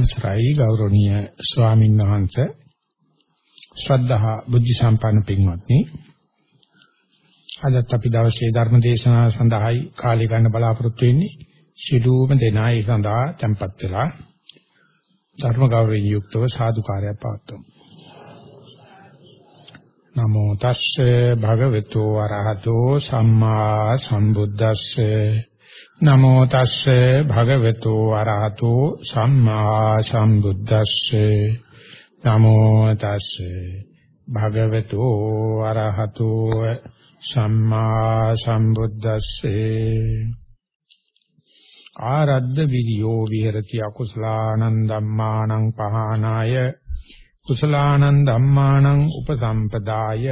අවසරයි ගෞරවනීය ස්වාමීන් වහන්සේ. ශ්‍රද්ධා බුද්ධ සම්පන්න පින්වත්නි. අදත් අපි දවසේ ධර්ම දේශනාව සඳහායි කාලය ගන්න බලාපොරොත්තු වෙන්නේ. සිළුම දෙනා ඒ සඳහා tempත් වෙලා ධර්ම ගෞරවයෙන් යුක්තව සාදුකාරයක් පවත්වමු. නමෝ තස්සේ භගවතු වරහතෝ සම්මා සම්බුද්දස්සේ. නමෝ තස්සේ භගවතු වරහතෝ සම්මා සම්බුද්දස්සේ. නමෝ තස්සේ භගවතු වරහතෝ සම්මා සම්බුද්දස්සේ. ආරද්ධ විරියෝ විහෙරති අකුසලානං ධම්මානං පහනාය. කුසලානං ධම්මානං උපසම්පදාය.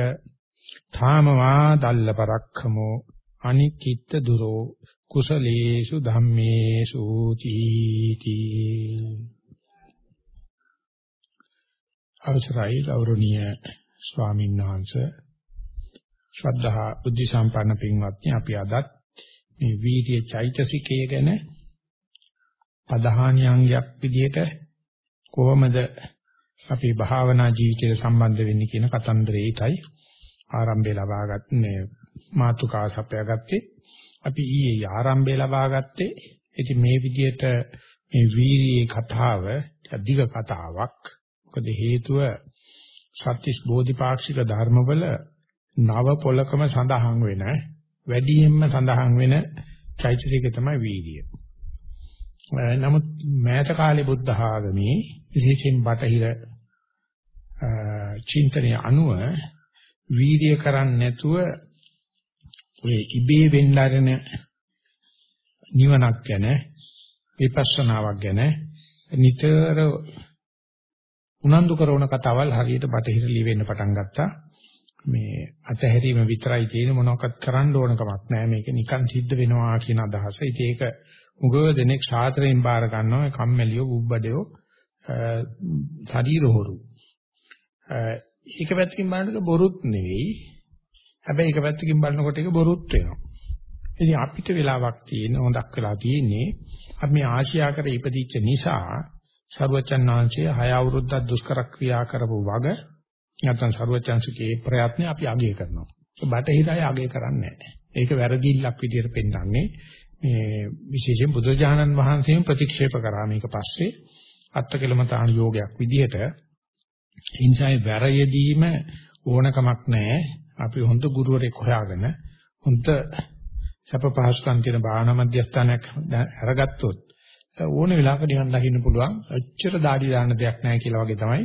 ධාමවා දල්ල පරක්ඛමෝ අනිකිට දුරෝ කුසලේසු ධම්මේසු තීති. අවසරයි ගෞරවනීය ස්වාමීන් වහන්සේ. ශ්‍රද්ධා බුද්ධ සම්පන්න පින්වත්නි අපි අදත් මේ වීර්ය චෛතසිකය ගැන ප්‍රධානියංගයක් විදිහට කොහොමද අපි භාවනා ජීවිතයට සම්බන්ධ වෙන්නේ කියන කතන්දරේටයි ආරම්භය ලබාගත් මේ මාතුකා සපයාගත්තේ අපි ඊයේ ආරම්භය ලබා ගත්තේ ඉතින් මේ විදිහට මේ වීර්යයේ කතාව දිග කතාවක් මොකද හේතුව සත්‍තිස් බෝධිපාක්ෂික ධර්මවල නව පොලකම සඳහන් වෙන වැඩියෙන්ම සඳහන් වෙන චෛතසික තමයි වීර්යය. නමුත් මෑත කාලේ බුද්ධ ආගමේ විශේෂයෙන් බටහිර චින්තනය අනුව වීර්ය කරන්නේ නැතුව ඔය ඉබේ වෙන්නරන නිවනක් ගැන විපස්සනාවක් ගැන නිතර උනන්දු කරන කතාවල් හරියට බටහිර ලිවෙන්න පටන් ගත්තා. මේ අතහැරීම විතරයි තියෙන මොනවක්වත් කරන්න ඕන කමක් නැහැ. මේක නිකන් සිද්ධ වෙනවා කියන අදහස. ඉතින් ඒක මුගව දෙනෙක් ශාස්ත්‍රයෙන් බාර ගන්නවා. කම්මැලියෝ, බුබ්බඩයෝ, ශරීර හොරු. ඒක පැත්තකින් බලනකොට බොරුත් නෙවෙයි. හැබැයි එක පැත්තකින් බලනකොට ඒක බොරුත් වෙනවා. ඉතින් අපිට වෙලාවක් තියෙන හොඳක් වෙලා තියෙන්නේ අපි මේ ආශියා කර ඉපදිච්ච නිසා සර්වචන් වහන්සේ හය අවුරුද්දක් දුෂ්කර ක්‍රියා කරපු වග නැත්නම් සර්වචන්සකේ ප්‍රයත්න අපි අගය කරනවා. බටහිරය අගය කරන්නේ නැහැ. ඒක වැරදිල්ලක් විදියට පෙන්වන්නේ මේ විශේෂයෙන් බුදුජානන් වහන්සේම ප්‍රතික්ෂේප කරා මේක පස්සේ අත්කලමතාන යෝගයක් විදියට හිංසාවේ වැරයදීම ඕනකමක් නැහැ අපි හොඳ ගුරුවරයෙක් හොයාගෙන හොඳ සැප පහසුකම් තියෙන භාවනා මධ්‍යස්ථානයක් අරගත්තොත් ඕන වෙලාවක නිවන් දකින්න පුළුවන්. එච්චර দাঁඩි දාන්න දෙයක් නැහැ කියලා වගේ තමයි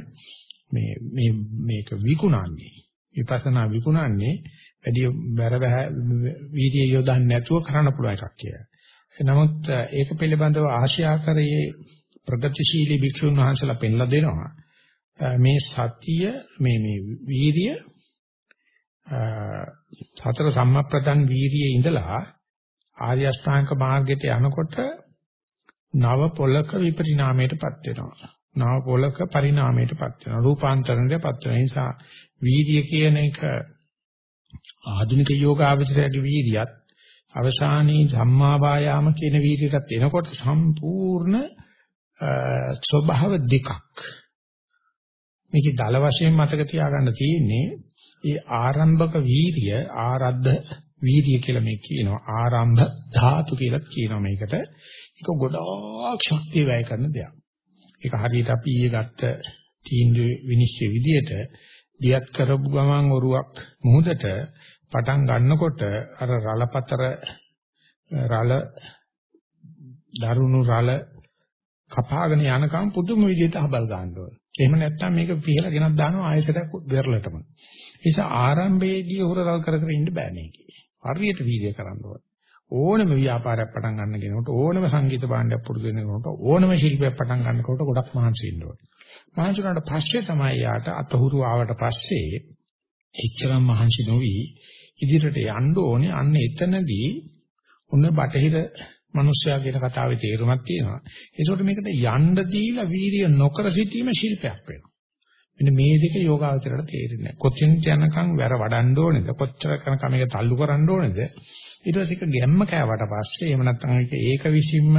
මේ මේ මේක විකුණන්නේ. විපස්සනා විකුණන්නේ වැඩි බර වීර්ය යොදන්න නැතුව කරන්න පුළුවන් එකක් කියලා. නමුත් ඒක පිළිබඳව ආශියාකරයේ ප්‍රගතිශීලී භික්ෂුන් වහන්සේලා පෙන්ලා දෙනවා. මේ සතිය මේ මේ වීර්ය සතර සම්මප්‍රදන් වීර්යයේ ඉඳලා ආර්ය අෂ්ටාංග මාර්ගයට යනකොට නව පොලක විපරිණාමයටපත් වෙනවා. නව පොලක පරිණාමයටපත් වෙනවා. රූපාන්තරණයටපත් වෙන නිසා වීර්ය කියන එක ආධුනික යෝගාවචරයේ වීර්යයත් අවසානයේ ධම්මා වායාම කියන වීර්යයටත් එනකොට සම්පූර්ණ ස්වභාව දෙකක්. මේකේ දල වශයෙන් මතක තියාගන්න තියෙන්නේ ඒ ආරම්භක වීර්ය ආරද්ධ වීර්ය කියලා මේ කියනවා ආරම්භ ධාතු කියලා කියනවා මේකට ඒක ගොඩාක් ශක්තිය වැය කරන දෙයක් ඒක හරියට අපි ඊයේ ගත්ත තීන්දුව විනිශ්චය විදියට දියත් කරපු ගමන් ඔරුවක් මුහුදට පටන් ගන්නකොට අර රළපතර රළ දරුණු රළ කපාගෙන යනකම් පුදුම විදිහට හබල් ගන්න ඕන. එහෙම නැත්නම් මේක පිහලා ගෙනත් දානවා ආයෙසටක් දෙරළටම. නිසා ආරම්භයේදී හොරරල් කර කර ඉන්න බෑ මේකේ. හරියට වීර්ය කරන්න ඕන. ඕනම ව්‍යාපාරයක් පටන් ගන්න කෙනෙකුට ඕනම සංගීත භාණ්ඩයක් පුරුදු වෙන කෙනෙකුට ඕනම ශිල්පයක් පටන් ගන්නකොට ගොඩක් මහන්සි වෙන්න ඕන. මහන්සි වුණාට පස්සේ තමයි යාට අතහුරු ආවට පස්සේ එච්චරම මහන්සි නොවි ඉදිරියට යන්න ඕනේ. අන්න එතනදී ඔන්න බටහිර මිනිස්සයා කියන කතාවේ තේරුමක් තියෙනවා. ඒසොට මේකට යන්න දීලා වීර්ය නොකර සිටීම ශිල්පයක් වෙනවා. මෙන්න මේ දෙක යෝගාවචරයට තේරෙන්නේ නැහැ. කොච්චර යනකම් වැර වඩන්න ඕනේද? කොච්චර යනකම් මේක තල්ලු කරන්න ඕනේද? ඊට පස්සේ ඒක ගැම්ම කෑවට පස්සේ එහෙම නැත්නම් ඒක ඒක විසින්ම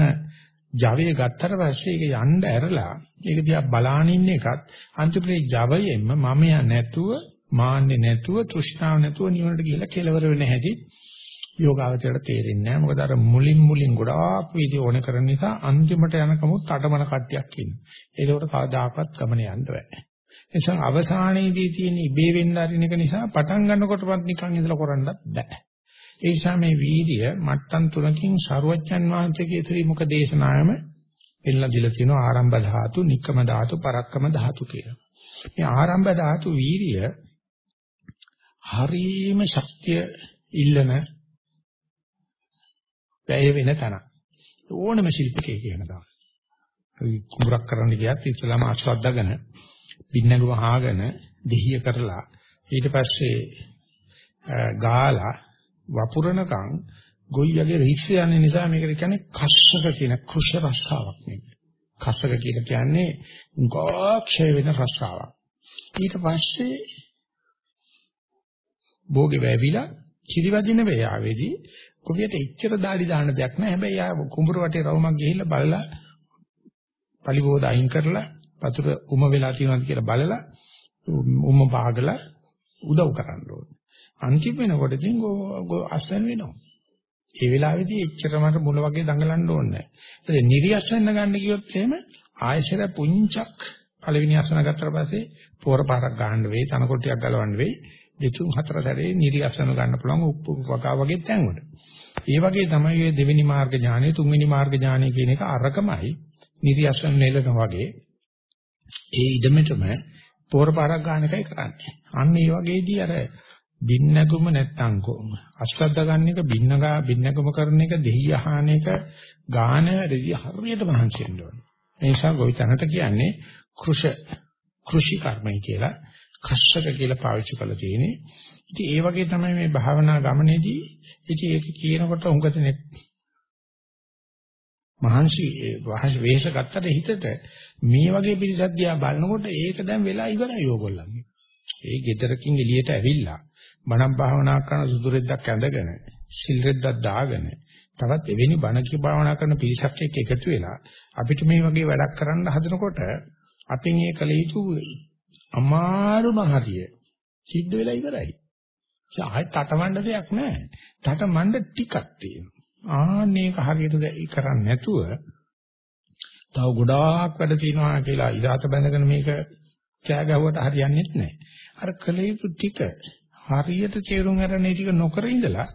ජවය ගත්තට පස්සේ ඒක යන්න ඇරලා ඒක දිහා බලාන ඉන්න එකත් අන්තිමට ජවයෙන්ම මමයා නැතුව මාන්නේ නැතුව තෘෂ්ණාව නැතුව නිවනට ගිහිල්ලා කෙලවර වෙන හැටි යෝගාවචරයට තේරෙන්නේ නැහැ. මොකද අර මුලින් මුලින් ගොඩාක් වීඩිය ඕන කරන නිසා අන්තිමට යනකමුත් අටමන කට්ටියක් ඉන්නවා. ඒකෝට කවදාකවත් ගමන යන්න බෑ. නිසා අවසානයේදී තියෙන ඉබේ වෙන්න අරින එක නිසා පටන් ගන්නකොටවත් නිකන් ඉඳලා කරන්නත් බෑ. ඒ නිසා මේ වීර්ය මට්ටම් තුනකින් සරුවච්චන් වහන්සේගේ ත්‍රිමුඛ දේශනායම එල්ල දිලා තියෙනවා ආරම්භ ධාතු, නික්කම ධාතු, පරක්කම ධාතු කියලා. මේ ආරම්භ ධාතු වීර්ය හරීම ශක්තිය ඉල්ලන වැය වෙන තැන. ඕනම ශිල්පකයෙක් එහෙම තමයි. කුඹරක් කරන්න ගියත් ඉස්සලාම ආස්වාදගෙන පින්නඟුව හාගෙන දෙහිය කරලා ඊට පස්සේ ගාලා වපුරනකම් ගොයියගේ රික්ෂ යන නිසා මේකට කියන්නේ කස්සක කියන කුෂ රස්සාවක් නෙවෙයි. කස්සක කියලා කියන්නේ ගෝක්ෂය වෙන රස්සාවක්. ඊට පස්සේ භෝගේ වැවිලා කිරිවදින වේයාවේදී කොවියට එච්චර দাঁඩි දාන්න දෙයක් නැහැ. හැබැයි ආ කුඹුර වටේ රවුමක් ගිහිල්ලා බලලා පලිබෝධ අයින් කරලා වතුර උම වෙලා තියෙනවද කියලා බලලා උම පාගලා උදව් කරන්න ඕනේ. අන්තිම වෙනකොට ඉතින් අස්වැන් වෙනවා. ඒ වෙලාවේදී එච්චරමට මුල වගේ දඟලන්න ඕනේ නැහැ. ඒ නිරියස්වැන්න ගන්න කිව්වොත් එහෙම ආයශර පුංචක් පළවෙනි අස්වැන්න ගත්තට පස්සේ පෝර පාරක් ගන්න වෙයි, තනකොට්ටියක් ගලවන්න වෙයි. දෙතුන් හතර සැරේ නිරියස්වැන්න ගන්න පුළුවන් උප්පු වගා වගේ තැන්වල. ඒ වගේ තමයි මේ දෙවෙනි මාර්ග ඥානය, තුන්වෙනි මාර්ග ඥානය කියන එක අරකමයි නිරියස්වැන්න නෙලන වගේ ඒ ඉදමෙතම පෝර පාරක් ගන්න එකයි කරන්නේ. අන්න ඒ වගේදී අර බින්නගුම නැත්තම් කොම අශ්‍රද්ධ ගන්න එක බින්නගා බින්නගුම කරන එක දෙහි අහන එක ගාන වැඩි හරියට මහන්සි වෙන්න ඕනේ. ඒ නිසා ගොවිතැනට කියන්නේ කෘෂ කෘෂි කර්මයි කියලා කස්සක කියලා පාවිච්චි කරලා තියෙන්නේ. ඉතින් ඒ වගේ තමයි මේ භාවනා ගමනේදී ඉතින් ඒක කියනකොට උඟතනේ මහන්සි වෙහෙස ගත්තට හිතට මේ වගේ පිරිසක් දිහා බලනකොට ඒක දැන් වෙලා ඉවරයි ඕගොල්ලන්ගේ. ඒ ගෙදරකින් එළියට ඇවිල්ලා බණක් භාවනා කරන සුදුරෙද්දක් ඇඳගෙන සිල් රෙද්දක් දාගෙන තවත් එවැනි බණ කී භාවනා කරන පිරිසක් එක්ක එකතු වෙලා අපිට මේ වගේ වැඩක් කරන්න හදනකොට අපින් ඒ කල යුතු අමාරුම හරිය සිද්ධ වෙලා ඉවරයි. ඒ ආයෙත් තටමඬ දෙයක් නැහැ. තටමඬ ටිකක් තියෙනවා. ආන්නේක හරියට කරන්නේ නැතුව තව ගොඩාක් වැඩ තියෙනවා කියලා ඉදාත බැඳගෙන මේක කෑ ගැහුවට හරියන්නේ නැහැ. අර කලේතු ටික හරියට තේරුම් ගන්න ටික නොකර ඉඳලා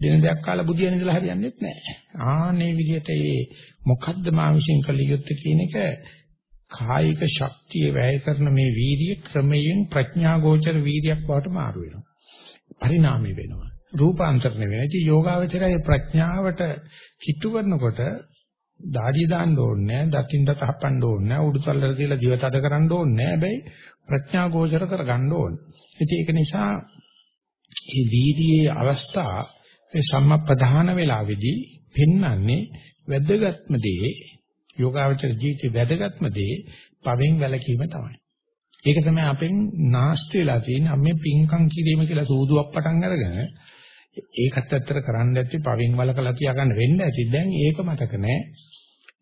දින දෙකක් කාලා බුදියන ඉඳලා හරියන්නේ නැහැ. ආන්නේ විදිහට මේ මොකද්ද මා විශ්ෙන් කළ යුත්තේ කියන එක කායික ශක්තිය වැය කරන මේ වීර්ය ක්‍රමයෙන් ප්‍රඥා ගෝචර වීර්යයක් බවට මාරු වෙනවා. පරිණාමය වෙනවා. රූපාන්තරණය වෙනවා. ඉතින් යෝගාවචරයේ ප්‍රඥාවට කිට්ටු කරනකොට දාඩිය දාන්න ඕනේ නැහැ, දකින්න තහපන්න ඕනේ නැහැ, උඩුතල්ලට තියලා දිව තද කරන්න ඕනේ නැහැ. හැබැයි ප්‍රඥා ගෝචර කරගන්න ඕනේ. ඉතින් ඒක නිසා මේ වීදියේ අවස්ථා මේ සම්මප්පදාන වේලාවේදී පෙන්වන්නේ වැදගත්ම දේ යෝගාවචර ජීවිතේ වැදගත්ම දේ පවෙන් වැළකීම තමයි. ඒක තමයි අපෙන් නාස්ති වෙලා තියෙන්නේ. අපි පින්කම් කිරීම කියලා සූදුවක් පටන් අරගෙන ඒකත් ඇත්තට කරන්න ඇත්තේ පවින් වලකලා තියාගන්න වෙන්න ඇති. දැන් ඒක මතක නැහැ.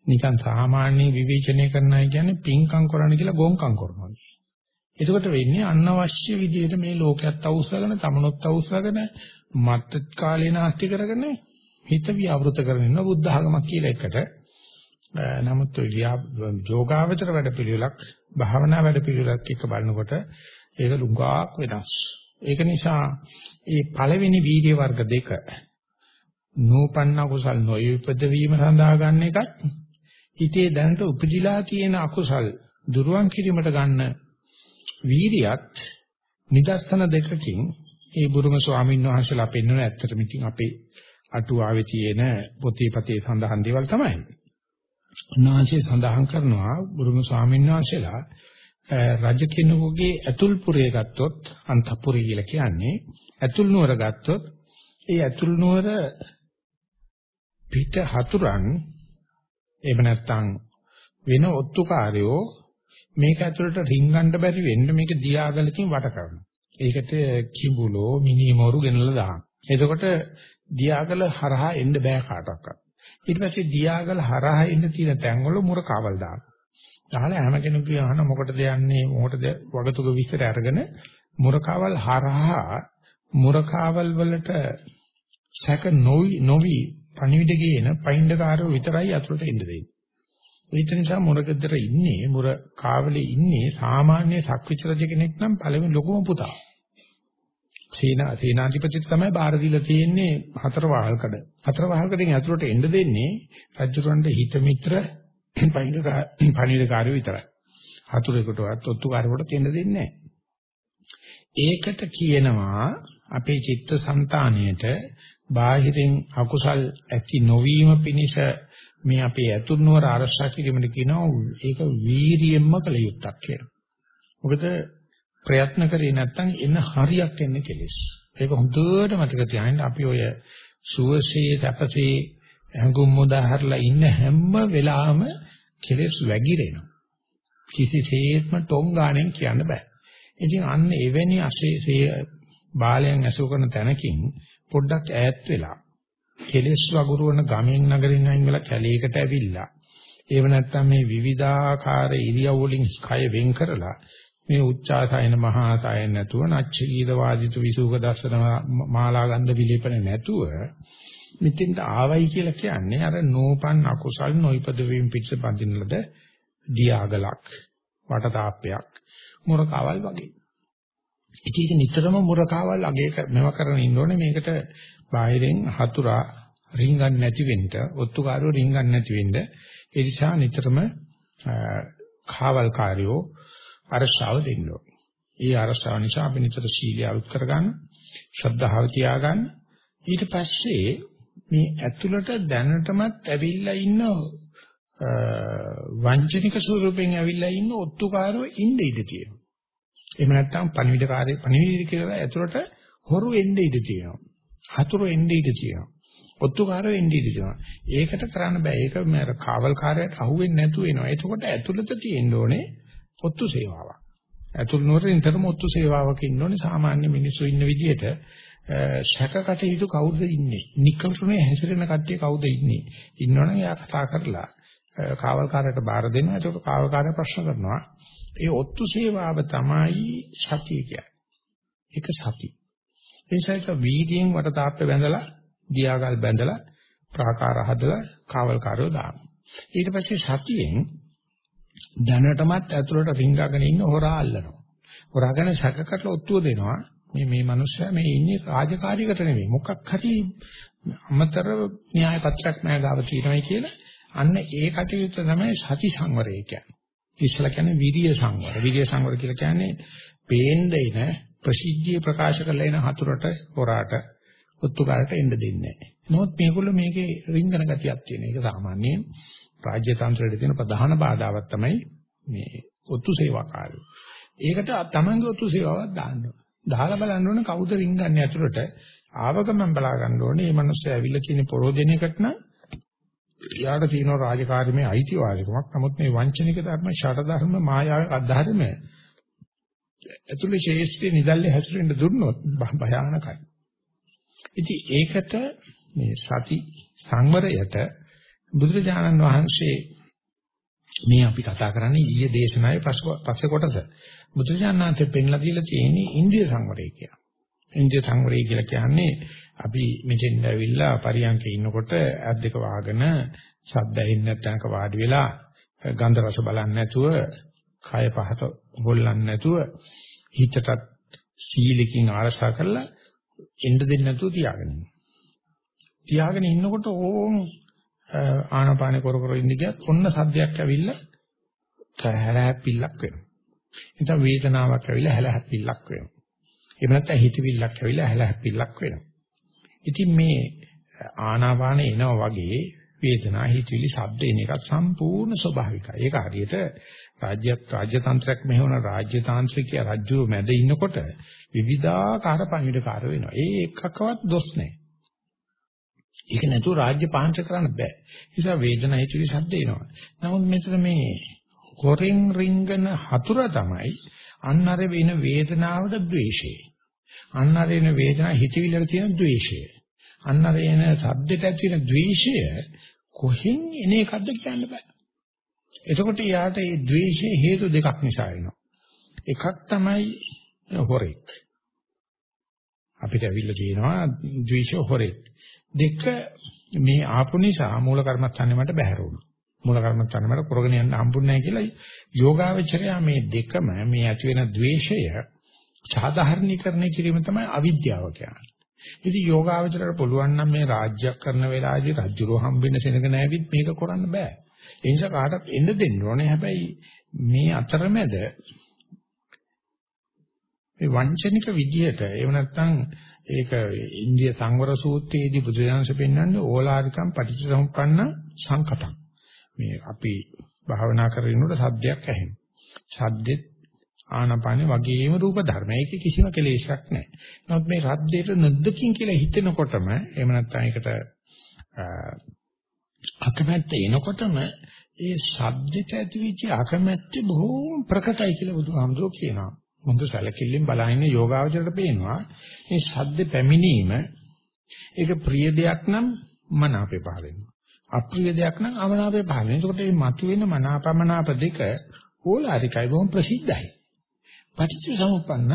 නිකන් සාමාන්‍ය විවේචනය කරනයි කියන්නේ පින්කම් කරන්න කියලා ගොංකම් කරනවා. එතකොට වෙන්නේ අනවශ්‍ය විදිහට මේ ලෝකයක් අවශ්‍යගෙන, තමනොත් අවශ්‍යගෙන, මත් කාලේ නාස්ති කරගෙන හිත විවෘත කරගෙන ඉන්න බුද්ධ ආගමක් කියලා එකට. නමුත් යෝගාවචර වැඩ පිළිවෙලක්, භාවනා වැඩ පිළිවෙලක් එක බලනකොට ඒක ලුඟාක් වෙනස්. ඒක නිසා මේ පළවෙනි වීර්ය වර්ග දෙක නූපන්න කුසල් නොයුපද වීම සඳහා ගන්න එකත් හිතේ දැනට උපදිලා තියෙන අකුසල් දුරුවන් කිරීමට ගන්න වීර්යයත් නිදර්ශන දෙකකින් ඒ බුරුම ස්වාමීන් වහන්සේලා පෙන්වන ඇත්තටම ඉතින් අපේ අටුවාවේ තියෙන පොතේ පතේ සඳහන් දේවල් තමයි. උන්වහන්සේ සඳහන් කරනවා බුරුම ස්වාමීන් වහන්සේලා රජ කෙනෙකුගේ ඇතුල් පුරේ ගත්තොත් අන්තපුරේ කියලා කියන්නේ ඇතුල් නුවර ගත්තොත් ඒ ඇතුල් නුවර පිට හතුරන් එහෙම නැත්නම් වෙන ඔත්තුකාරයෝ මේක ඇතුළට රින්ගන්න බැරි වෙන්න මේක දියාගලකින් වට කරනවා. ඒකට කිඹුලෝ මිනිමෝරු ගෙනල්ලා දානවා. එතකොට දියාගල හරහා එන්න බෑ කාටවත්. ඊට පස්සේ දියාගල හරහා එන්න තියෙන තැන්වල මුරකාවල් දානවා. දාලා හැම කෙනෙකුගේ අහන මොකටද යන්නේ මොකටද වගතුග විස්තර අරගෙන මුරකාවල් හරහා මුරකාවල් වලට සැක නොවි නොවි පණිවිඩ ගේන පයින්ඩකාරෝ විතරයි අතුරට එන්න දෙන්නේ. ඒක නිසා මුරගෙදර ඉන්නේ මුර කාවලේ ඉන්නේ සාමාන්‍ය සක්විචරජ කෙනෙක් නම් පළවෙනි ලොකුම පුතා. සේනා සේනාධිපති තමයි බාර දීලා තියෙන්නේ හතර වහල්කඩ. හතර වහල්කඩෙන් ඇතුළට එන්න දෙන්නේ රජුරන්ට හිත මිත්‍ර පණිවිඩකාරයෝ විතරයි. හතුරෙකුටවත් ඔත්තුකාරයෙකුට දෙන්න දෙන්නේ ඒකට කියනවා අපේ චිත්ත સંතාණයට බාහිරින් අකුසල් ඇති නොවීම පිණිස මේ අපේ ඇතුල්නුවර ආරක්ෂා කිරීමට කියනවා ඒක වීරියෙන්ම කළ යුත්තක් කියලා. මොකද ප්‍රයත්න කරේ නැත්නම් එන හරියක් එන්නේ කෙලෙස්. ඒක හොඳට මතක තියාගන්න අපි ඔය සුවසේ තපසේ හැඟුම් මුදාහැරලා ඉන්න හැම වෙලාවෙම කෙලෙස් වැగిරෙනවා. කිසිසේත්ම ටොං ගාණෙන් කියන්න බෑ. ඉතින් අන්න එවැනි අශේෂයේ බාලයන් ඇසු කරන තැනකින් පොඩ්ඩක් ඈත් වෙලා කෙලෙස් වගුරුවන ගමෙන් නගරින් අයින් වෙලා කැලේකට ඇවිල්ලා ඒව නැත්තම් මේ විවිධාකාර ඉරියව් වලින් කය වෙන් කරලා මේ උච්චාසයන මහාසයන නැතුව නච්චීද වාදිත විසුක දර්ශන මාලා ගන්ධ විලේපන නැතුව මෙතෙන්ට ආවයි කියලා කියන්නේ අර නෝපන් අකුසල් නොයිපද වීම පිටස බඳිනලද දියාගලක් වටතාප්පයක් මුරකාවල් වගේ. ඉතින් නිතරම මුරකාවල් අගේ මෙව කරගෙන ඉන්න ඕනේ මේකට බාහිරෙන් හතුරා රින්ගන් නැති වෙන්න, ඔත්තුකාරෝ රින්ගන් නැති වෙන්න ඒ නිසා නිතරම කාවල්කාරයෝ අරසාව දෙන්න ඕනේ. ඒ අරසාව නිසා අපි නිතර සීලය අලුත් කරගන්න, ශ්‍රද්ධාව තියාගන්න. ඊට පස්සේ මේ ඇතුළට දැනටමත් ඇවිල්ලා ඉන්න වංචනික ස්වරූපෙන් ඇවිල්ලා ඉන්න ඔත්තුකාරෝ ඉන්න ඉඩ තියෙනවා. එහෙම නැත්නම් පණිවිඩකාරී පණිවිඩ කියලා ඇතුළට හොරු එන්න ඉඩ තියෙනවා. හතුරු එන්න ඉඩ තියෙනවා. ඔත්තුකාරෝ එන්න ඉඩ තියෙනවා. ඒකට කරන්න බෑ. ඒක මම කාවල්කාරයට අහුවෙන්නේ නැතුව එනවා. එතකොට ඇතුළත තියෙන්න ඕනේ ඔත්තු සේවාවක්. ඇතුළ නුවර නිතරම ඔත්තු සේවාවක ඉන්න ඕනේ සාමාන්‍ය මිනිස්සු ඉන්න විදිහට සැකකටයුතු කවුද ඉන්නේ? නික්කමතුනේ හැසිරෙන කට්ටිය කවුද ඉන්නේ? ඉන්නවනම් එයා කතා කරලා කාවල්කාරයට බාර දෙනවා. ඒක කාවල්කාරය ප්‍රශ්න කරනවා. ඒ ඔත්තු සේවාව තමයි සතිය කියන්නේ. ඒක සති. ඒ නිසා වීදියෙන් වට තාප්පේ බැඳලා, දියාගල් බැඳලා, ප්‍රාකාර හදලා කාවල්කාරයෝ දානවා. ඊට පස්සේ සතියෙන් දැනටමත් ඇතුළට රිංගගෙන ඉන්න හොරා අල්ලනවා. හොරාගෙන සැකකට ඔත්තුව දෙනවා. මේ මේ මිනිස්සයා මේ ඉන්නේ රාජකාරියකට නෙමෙයි මොකක් හරි අමතර න්‍යාය පත්‍රයක් නෑ ගාව තියෙනවයි කියලා අන්න ඒ කටයුත්ත තමයි සති සංවරය කියන්නේ. ඉස්සලා කියන්නේ විරිය සංවර. විරිය සංවර කියලා කියන්නේ පේන්නේ නැ ප්‍රසිද්ධිය ප්‍රකාශ කරලා එන හතුරට හොරාට ඔත්තුකාරට එන්න දෙන්නේ නැහැ. නමුත් මේගොල්ලෝ මේකේ රිංගන ගතියක් තියෙන. ඒක සාමාන්‍යයෙන් රාජ්‍ය තන්ත්‍රයේ තියෙන ප්‍රධාන බාධාවක් තමයි මේ ඔත්තු සේවාකාරයෝ. ඒකට තමන්ගේ ඔත්තු සේවාවක් දාන්න ඕන. දහලා බලන්න ඕනේ කවුද රින්ගන්නේ ඇතුළට ආවගමන් බලා ගන්න ඕනේ මේ මිනිස්සු ඇවිල්ලා තියෙන පොරොදෙන එකට නම් යාට තියෙන රාජකාරීමේ අයිතිවාසිකමක්. නමුත් මේ වංචනික ධර්ම ෂට ධර්ම මායාවේ අධර්ම ඇතුළේ ශේෂ්ඨේ නිදල්ලේ හැසිරෙන්න දුන්නොත් භයානකයි. ඉතින් ඒකට මේ සති සංවරයට බුදුරජාණන් වහන්සේ මේ අපි කතා කරන්නේ ඊයේ දේශනාවේ පස්සේ කොටස. බුදුජානනාථේ පෙන්ලා දීලා තියෙන්නේ ඉන්ද්‍රිය සංවරය කියලා. ඉන්ද්‍රිය සංවරය කියලා කියන්නේ අපි මෙතෙන් ඇවිල්ලා පරියන්කේ ඉන්නකොට ඇස් දෙක වහගෙන ශබ්ද ඇහෙන්නේ නැත්නම්ක වාඩි වෙලා ගන්ධ රස බලන්නේ නැතුව කය පහත හොල්ලන්නේ නැතුව හිතටත් සීලකින් ආරසා කරලා එන්න දෙන්නේ නැතුව තියාගෙන ඉන්න. තියාගෙන ඉන්නකොට ඕම් ආනාපාන කර කර ඉඳ ගියත් ඔන්න සද්දයක් ඇවිල්ලා හැලහැප්පිල්ලක් වෙනවා. නැත්නම් වේදනාවක් ඇවිල්ලා හැලහැප්පිල්ලක් වෙනවා. එහෙම නැත්නම් හිතවිල්ලක් ඇවිල්ලා හැලහැප්පිල්ලක් වෙනවා. ඉතින් මේ ආනාපාන එනවා වගේ වේදනා හිතවිලි ශබ්ද එන එක සම්පූර්ණ ස්වභාවිකයි. ඒක හරියට රාජ්‍ය රාජ්‍ය තන්ත්‍රයක් මෙහෙවන රාජ්‍ය තාන්ත්‍රිකය රජු මැද ඉන්නකොට විවිධාකාර පණිවිඩකාර වෙනවා. ඒ එකකවත් දොස් නැහැ. ඒක නැතුව රාජ්‍ය පාලනය කරන්න බෑ. ඒ නිසා වේදනා හිතවිලි ශබ්ද එනවා. නමුත් මෙතන මේ හොරෙන් රිංගන හතුර තමයි අන්නර වෙන වේදනාවට ද්වේෂය. අන්නර වෙන වේදනා හිතවිල්ලට තියෙන ද්වේෂය. අන්නර වෙන සද්දට තියෙන ද්වේෂය කොහෙන් එන එකක්ද කියන්න බෑ. එතකොට යාට මේ ද්වේෂයේ හේතු දෙකක් නිසා වෙනවා. එකක් තමයි හොරෙක්. අපිට ඇවිල්ලා තියෙනවා ද්වේෂ හොරෙක්. දෙක මේ ආපු නිසා මූල කර්මස්ථානේ මට බැහැර වුණා. මූල කර්මස්ථානේ මට කරගෙන යන්න හම්බුන්නේ නැහැ කියලා යෝගාවචරය මේ දෙකම මේ ඇති වෙන ද්වේෂය සාධාරණීකරණය කිරීම තමයි අවිද්‍යාව කියන්නේ. ඉතින් යෝගාවචරයට පුළුවන් නම් මේ රාජ්‍යයක් කරන වෙලාවේදී රජුරෝ හම්බෙන්න සෙනග නැවිත් මේක කරන්න බෑ. ඒ නිසා කාටත් එන්න දෙන්න ඕනේ. හැබැයි මේ අතරමැද මේ වංචනික විදියට එහෙම නැත්නම් ඒක ඉන්දිය සංවර සූත්‍රයේදී බුදුදහමස පෙන්වන්නේ ඕලාරිකම් පටිච්චසමුප්පන්න සංකතම්. මේ අපි භාවනා කරගෙනනකොට සද්දයක් ඇහෙනවා. සද්දෙත් ආනපානේ වගේම රූප ධර්ම. ඒකේ කිසිම කෙලෙසයක් නැහැ. නමුත් මේ රද්දේට නැද්දකින් කියලා හිතෙනකොටම එහෙම නැත්නම් ඒකට අකමැත්ත එනකොටම ඒ ශබ්දයට ඇතිවෙච්ච අකමැත්ත බොහෝම ප්‍රකටයි කියලා බුදුහාමුදුරුවෝ කියනවා. හොඳ සැලකිල්ලෙන් බලහින්න යෝගාවචරයට පේනවා මේ ශබ්ද පැමිණීම ඒක ප්‍රිය දෙයක් නම් මනාපේ පහල වෙනවා. අප්‍රිය දෙයක් නම් අමනාපේ පහල වෙනවා. ඒකට මේ මතුවෙන මනාපමනාප දෙක ඕලාරිකයි බොහොම ප්‍රසිද්ධයි. පටිච්ච සමුප්පන්න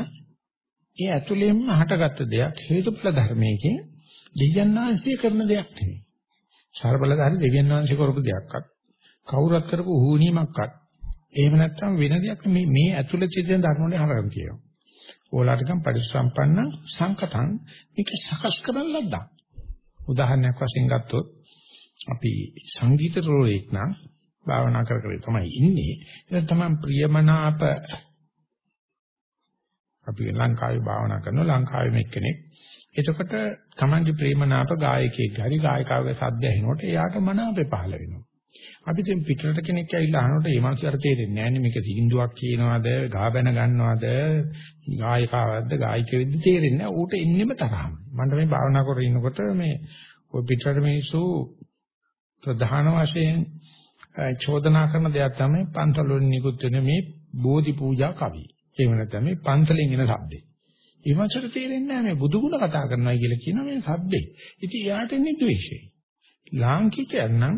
ඒ ඇතුළෙන්ම හටගත්ත දෙයක් හේතුඵල ධර්මයකින් දෙයයන්ාංශය කරන දෙයක් නෙවෙයි. සර්බලධාරි දෙවියන්ාංශය කරපු දෙයක්වත් කවුරුත් කරපු හුනීමක්වත් එහෙම නැත්නම් වෙන දෙයක් මේ මේ ඇතුළත තියෙන ධර්ම වලින් හරගන්න කියනවා. ඕලාටකම් පරිසම්පන්න සංකතං මේක සකස් කරන ලද්දා. උදාහරණයක් වශයෙන් ගත්තොත් අපි සංගීත රෝලේක් නම් භාවනා කර කර තමයි ඉන්නේ. ඒක තමයි ප්‍රියමනාප අපි ලංකාවේ භාවනා කරනවා ලංකාවේ මේ කෙනෙක්. එතකොට Tamange ප්‍රේමනාප ගායකයෙක් හරි ගායිකාවගේ සද්ද ඇහෙනකොට එයාට මනාපේ පහළ වෙනවා. අපි දැන් පිටරට කෙනෙක් ඇවිල්ලා අහනකොට ඒ මනුස්සයාට තේරෙන්නේ නැහැ නේ මේක තීන්දුවක් කියනවාද ගා බැන ගන්නවද ගායිකාවක්ද ගායිකෙක්ද තේරෙන්නේ නැහැ ඌට එන්නෙම තරහම මන්ට මේ භාවනා කරගෙන ඉන්නකොට මේ ඔය පිටරට මිනිස්සු ප්‍රධාන වශයෙන් චෝදනා කරන දෙයක් තමයි පන්සල් වලින් නිකුත් වෙන මේ බෝධි පූජා කවි එහෙම නැත්නම් මේ පන්සලෙන් එන සද්දේ. ඒ වචර තේරෙන්නේ නැහැ මේ බුදු ගුණ කතා කරනවා කියලා කියන මේ සද්දේ. ඉතින් යාට එන්නේ ද්වේෂය. ලාංකිකයන් නම්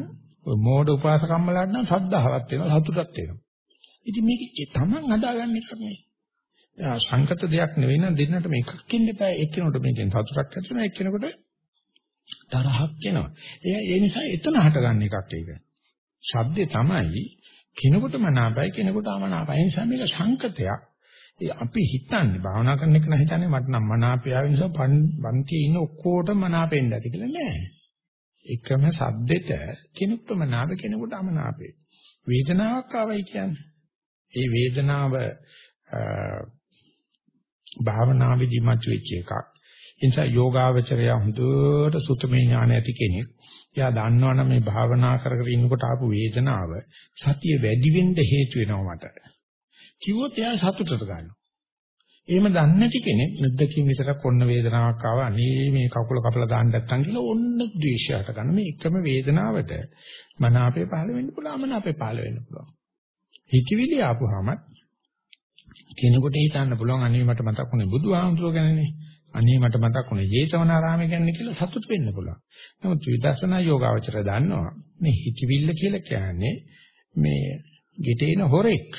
මෝඩ උපාසකම්මලාට නම් සද්ධාවක් වෙනවා සතුටක් වෙනවා. ඉතින් මේක තමන් හදාගන්න එකක් නෙවෙයි. සංකත දෙයක් නෙවෙයි නම් දෙන්නට මේකක් ඉන්න එපා එක්කෙනෙකුට මේකෙන් සතුටක් ඇති වෙනවා එක්කෙනෙකුට තරහක් එනවා. ඒ ඒ නිසා එතන හටගන්න එකක් ඒක. ශබ්දේ තමයි කෙනෙකුට මනාපයි කෙනෙකුට අමනාපයි. ඒ නිසා මේක සංකතයක්. අපි හිතන්නේ භාවනා කරන එක නම් හිතන්නේ මට නම් මනාපය ආව නිසා පන්තියේ ඉන්න ඔක්කොටම මනාපෙන්න ඇති කියලා නෑ. එකම සද්දෙට කෙනෙකුට මනාප කෙනෙකුට අමනාපේ. වේදනාවක් ආවයි කියන්නේ. ඒ වේදනාව භාවනාවේදී මතුවෙච්ච එකක්. ඒ නිසා යෝගාවචරය හොඳට සුතමේ ඥාන ඇති කෙනෙක්. එයා දන්නවනම් මේ භාවනා කර කර ඉන්නකොට ආපු වේදනාව සතිය වැඩි වෙන්න හේතු වෙනවා මට. කිව්වොත් එයා සතුටට ගන්නවා. එහෙම දන්නේ නැති කෙනෙක් නැද්දකින් විතරක් ඔන්න වේදනාවක් ආවා අනේ මේ කකුල කපලා දාන්න නැත්තම් කියලා ඔන්න ද්වේෂයට ගන්න මේ එකම වේදනාවට මනාපේ පහළ වෙන්න පුළුවන් අමනාපේ පහළ වෙන්න පුළුවන්. හිතවිලි ආපුවාම කෙනෙකුට හිතන්න පුළුවන් අනේ මට මතක් වුණේ බුදුහාමුදුරුවෝ ගැනනේ. අනේ මට මතක් වුණේ ජේතවනාරාමය ගැන කියලා සතුට වෙන්න පුළුවන්. නමුත් විදර්ශනා යෝගාවචර දන්නවා මේ හිතවිල්ල කියලා කියන්නේ මේ ගෙටේන හොරෙක්.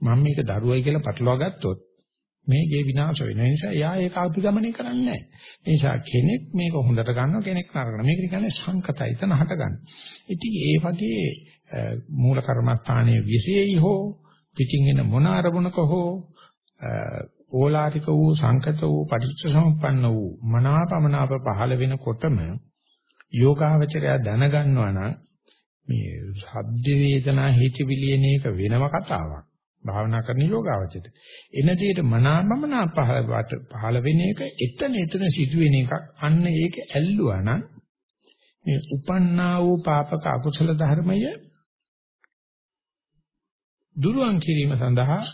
මම මේක දරුවයි කියලා පටලවා ගත්තොත් මේ ගේ විනාශ වෙන නිසා එයා ඒක අභිගමනය කරන්නේ නැහැ. ඒ නිසා කෙනෙක් මේක හොඳට ගන්නවා කෙනෙක් නරක කරනවා. මේක කියන්නේ සංකතයි තන හට ගන්න. ඉතින් ඒ වගේ මූල කර්මස්ථානයේ විශේෂයි හෝ පිටින් එන මොන අරමුණක හෝ ඕලාරික වූ සංකත වූ පටිච්ච සමුප්පන්න වූ මනාපමනාප පහළ වෙනකොටම යෝගාවචරය දැනගන්නවා නම් මේ සද්ද වේදනා හිතවිලියන එක වෙනම කතාවක්. භාවනා කරන යෝගාවචරයට. එන දෙයට මනාපමනා පහලවට පහල වෙන එක එතන එතන සිදුවෙන එකක්. අන්න ඒක ඇල්ලුවා නම් මේ උපන්නා වූ පාපක අකුසල ධර්මය දුරුවන් කිරීම සඳහා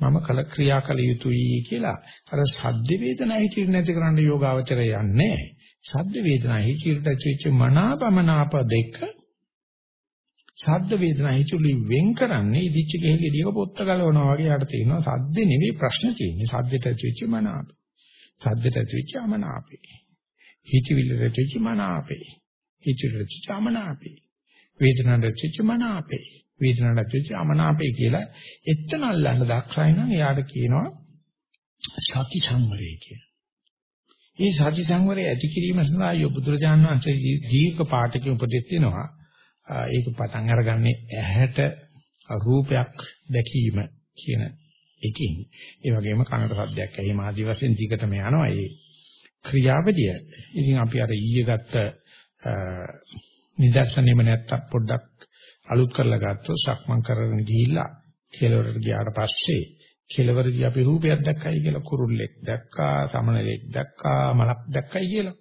මම කල ක්‍රියා කළ යුතුයි කියලා අර සද්ද වේදනා හිතිර නැති කරන්න යෝගාවචරය යන්නේ. සද්ද වේදනා හිතිරට ඇතුල්ච්ච මනාපමනාප දෙක ශබ්ද වේදනා හිතුලි වෙන් කරන්නේ ඉදිච්ච ගෙහෙල් ගෙඩියක පොත්ත ගලවනවා වගේ යට තියෙනවා සද්ද නෙවෙයි ප්‍රශ්න තියෙන්නේ සද්දට ඇතුල්ච්ච මනාප සද්දට ඇතුල්ච්ච අමනාපේ හිතවිල්ලට ඇතුල්ච්ච මනාපේ හිතවිල්ලට ඇතුල්ච්ච අමනාපේ වේදනාවට ඇතුල්ච්ච මනාපේ. වේදනාවට ඇතුල්ච්ච අමනාපේ කියලා එතන අල්ලන්න දක්ෂයි නම් එයාට කියනවා සති සංවරය කියලා. මේ සති සංවරය ඇති කිරීම සඳහා යොබුදුරජාණන් වහන්සේ දීර්ඝ පාඨකේ උපදෙස් දෙනවා. ඒක පටන් අරගන්නේ ඇහැට රූපයක් දැකීම කියන එකකින්. ඒ වගේම කනට සද්දයක් ඇහිම ආදි වශයෙන් දිගටම යනවා. ඒ ක්‍රියාවලිය. ඉතින් අපි අර ඊයේ ගත්ත නිදර්ශනෙම නැත්තම් පොඩ්ඩක් අලුත් කරලා ගත්තොත් සක්මන් කරගෙන ගිහිල්ලා කෙලවරට ගියාට පස්සේ කෙලවරදී අපි රූපයක් දැක්කයි කියලා කුරුල්ලෙක් දැක්කා, සමනලෙක් දැක්කා, මලක් දැක්කයි කියලා.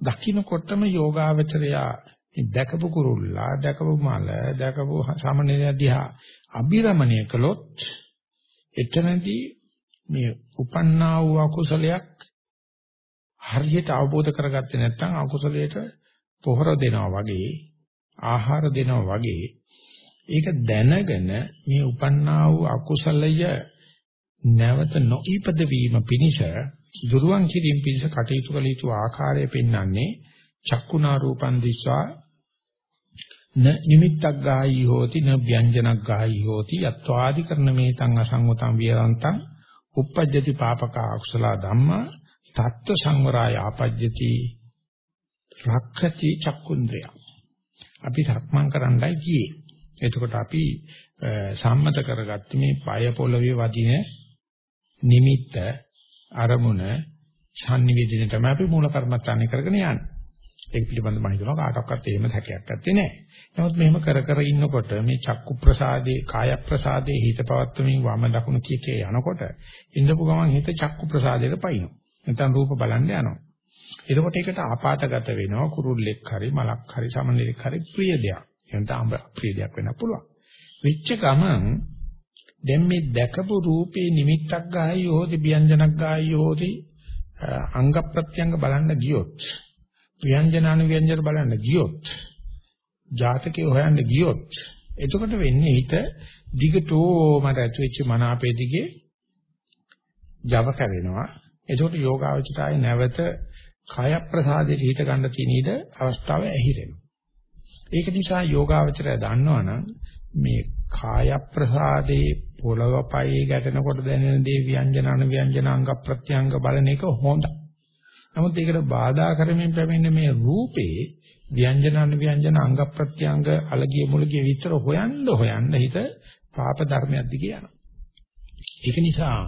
දකින්නකොටම යෝගාවචරයා දැකපු කුරුල්ලා, දැකපු මල, දැකපු සමනලය දිහා අභිරමණය කළොත් එතනදී මේ උපන්නා වූ අකුසලයක් හරියට අවබෝධ කරගත්තේ නැත්නම් අකුසලයට පොහොර දෙනවා වගේ ආහාර දෙනවා වගේ ඒක දැනගෙන මේ උපන්නා වූ අකුසලය නැවත නොඉපද වීම පිණිස දුරුවන් කිරීම පිණිස කටයුතු කළ යුතු ආකාරය පෙන්වන්නේ චක්කුණා රූපං දිස්වා න නිමිත්තක් ගායි හෝති න ව්‍යංජනක් ගායි හෝති යත්වාදි කරන මේ තං අසංගතං විරන්තං uppajjati papaka akusala dhamma tatta සංවරාය ආපජ්ජති රක්ඛති චක්කුන්ද්‍රය අපි සක්මන් කරන්නයි ගියේ. එතකොට අපි සම්මත කරගත්තේ මේ পায় පොළවේ වදින නිමිත්ත අරමුණ ඡන්නිවේදින තමයි අපි මූල කර්මත්තානේ කරගෙන යන්නේ. ඒක පිළිබඳව මම හිතනවා කාටවත් එහෙම හැකියාවක් නැත්තේ නෑ. නමුත් මෙහෙම කර කර ඉන්නකොට මේ චක්කු ප්‍රසාදේ, කාය ප්‍රසාදේ හිත පවත්වමින් වම දකුණු කීකේ යනකොට ඉඳපු ගමන් හිත චක්කු ප්‍රසාදයට පයින්නවා. නැත්නම් රූප බලන්න යනවා. එතකොට ඒකට ආපాతගත වෙනවා කුරුල්ලෙක් හරි මලක් හරි සමනලෙක් හරි ප්‍රිය දෙයක්. එහෙනම් ප්‍රිය දෙයක් වෙන්න පුළුවන්. වෙච්ච ගමන් දැන් මේ දැකපු රූපේ නිමිත්තක් ගායි හොදි ව්‍යංජනක් ගායි හොදි අංග ප්‍රත්‍යංග බලන්න ගියොත් ව්‍යංජන අනුව්‍යංජන බලන්න ගියොත් ජාතකේ හොයන්න ගියොත් එතකොට වෙන්නේ හිත දිගටෝමට ඇතුවෙච්ච මන අපේ දිගේ Java කැවෙනවා. එතකොට යෝගාවචිතය නැවත කාය ප්‍රසාදයට හිත ගන්න තියෙන ඉඩ අවස්ථාව ඇහිරෙනවා. ඒක නිසා යෝගාවචරය දන්නවනම් මේ කාය ප්‍රසාදේ පොළව පයේ ගැටෙනකොට දැනෙන දේ ව්‍යංජන අනුව්‍යංජන අංග ප්‍රත්‍යංග බලන එක හොඳයි. නමුත් ඒකට බාධා කරමින් පැමිණෙන මේ රූපේ ව්‍යංජන අනුව්‍යංජන අංග ප්‍රත්‍යංග අලගිය මුලගිය විතර හොයන්න හොයන්න හිත පාප ධර්මයක් දිගේ යනවා. ඒක නිසා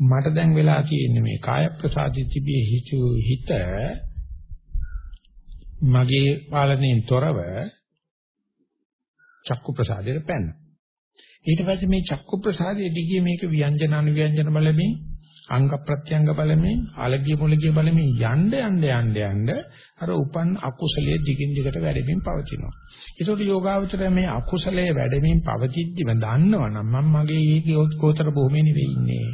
මට දැන් වෙලා තියෙන්නේ මේ කාය ප්‍රසාදිත තිබී හිතු හිත මගේ පාලනයෙන් තොරව චක්කු ප්‍රසාදයට පැන. ඊට පස්සේ මේ චක්කු ප්‍රසාදයේ දිගේ මේක ව්‍යංජන අනුව්‍යංජන බලමින් අංග ප්‍රත්‍යංග බලමින් අලගිය මුලගිය බලමින් යන්න යන්න යන්න යන්න අර උපන් අකුසලයේ දිගින් දිගට වැඩෙමින් පවතිනවා. ඒකට යෝගාවචරය මේ අකුසලයේ වැඩෙමින් පවතිද්දිම දන්නවනම් මම මගේ ගෝතර භූමියේ නෙවෙයි ඉන්නේ.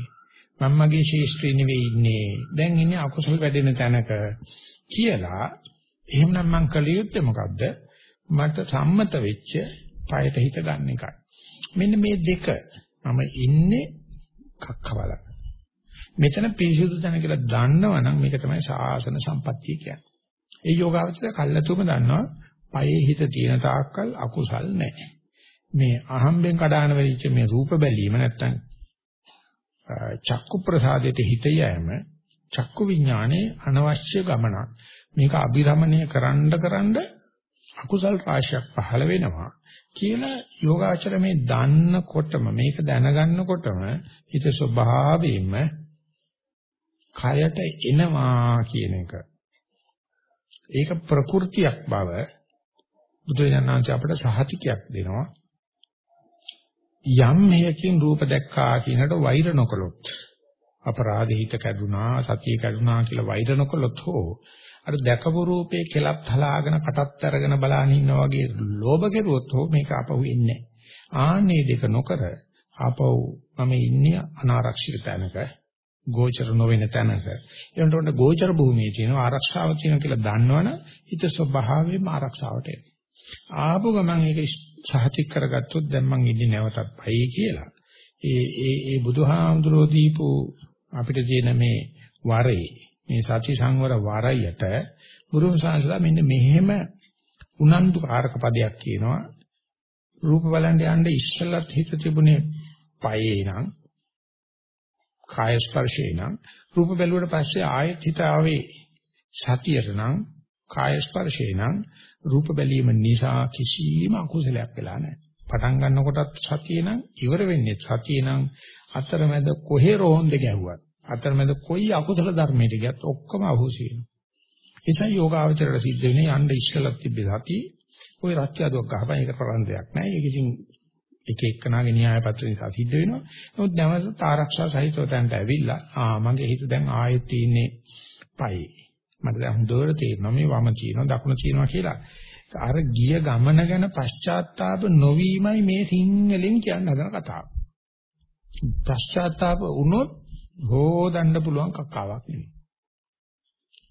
මම මගේ ශේෂ්ත්‍රී නෙවෙයි ඉන්නේ. දැන් ඉන්නේ අකුසල වැඩෙන තැනක කියලා එහෙමනම් මං කළ යුත්තේ මොකද්ද? මට සම්මත වෙච්ච পায়ට හිත ගන්න එකයි. මෙන්න මේ දෙක මම ඉන්නේ කක්කවලක. මෙතන පිරිසුදු තැන කියලා දන්නවනම් මේක තමයි ශාසන සම්පත්තිය කියන්නේ. ඒ යෝගාවචරය කල්ලාතුම දන්නවා පයේ හිත තියෙන තාක්කල් අකුසල් නැහැ. මේ අහම්බෙන් කඩාන වෙලිච්ච මේ රූප බැලීම නැත්තම් චක්කු ප්‍රසාදයට හිත යෑම චක්කු විඥානේ අනවශ්‍ය ගමනක්. මේක අභිරමණය කරන්න කරන්න අකුසල් රාශියක් පහළ වෙනවා කියලා යෝගාචර මේ දන්නකොටම මේක දැනගන්නකොටම හිත ස්වභාවයෙන්ම කයට එනවා කියන එක. ඒක ප්‍රകൃතියක් බව බුදුරජාණන් අපට සහතිකයක් දෙනවා. යම් හේයකින් රූප දැක්කා කියනට වෛර නොකළොත් අපරාධිත කැඩුනා සතිය කැඩුනා කියලා වෛර නොකළොත් හෝ අර දැකපු රූපේ කෙලත් හලාගෙන කටත් අරගෙන බලන ඉන්නා වගේ ලෝභ කෙරුවොත් හෝ මේක අපහු එන්නේ ආන්නේ දෙක නොකර ආපහු මම ඉන්නේ අනාරක්ෂිත තැනක ගෝචර නොවන තැනක. ඒකට ගෝචර භූමියේ තියෙන ආරක්ෂාව තියෙන කියලා දන්නවනම් හිත ස්වභාවයෙන්ම ආරක්ෂාවට එනවා. ආපු ගමන් ඒක සහතික කරගත්තොත් දැන් මං ඉන්නේ නැවතත් පයි කියලා. ඒ ඒ ඒ බුදුහාමුදුරෝ දීපු අපිට තියෙන මේ වරේ මේ සති සංවර වරයට බුදුන් සංසලා මෙන්න මෙහෙම උනන්දු කාරක පදයක් කියනවා රූප බලන්න යන්න ඉස්සෙල්ලත් හිත තිබුණේ පයේ නම් කාය ස්පර්ශේ නම් රූප බැලුවට පස්සේ ආයෙත් හිත ආවේ සතියට නම් කාය ස්පර්ශේ නම් රූප බැලීම නිසා කිසිම අකුසලයක් වෙලා නැහැ. පටන් ගන්නකොටත් සතිය නම් ඉවර වෙන්නේ සතිය නම් අතරමැද කොහේ රෝන්ද ගැහුවත් අතරමැද කොයි අකුසල ධර්මයකට ගියත් ඔක්කොම අහුසි වෙනවා. නිසා යෝගාවචරයට සිද්ධ වෙන්නේ යන්න ඉස්සලක් තිබ්බේ සතිය. ওই රත්යදුවක් ගහපන් ඒක කරන්න දෙයක් නැහැ. ඒක ඉතින් එක එක්කනාගේ න්‍යාය පත්‍ර නිසා සිද්ධ වෙනවා. නමුත් නැවත ආරක්ෂා සහිතව තැනට ඇවිල්ලා ආ මගේ හිත දැන් ආයෙත් තියෙන්නේ පයි. මට දැන් හොඳට තේරෙනවා මේ වම තියෙනවා දකුණ තියෙනවා කියලා. අර ගිය ගමන ගැන පශ්චාත්තාප නොවීමයි මේ සිංහලෙන් කියන්න හදන කතාව. පශ්චාත්තාප වුණොත් හොදන්න පුළුවන් කක්කාවක් නෙවෙයි.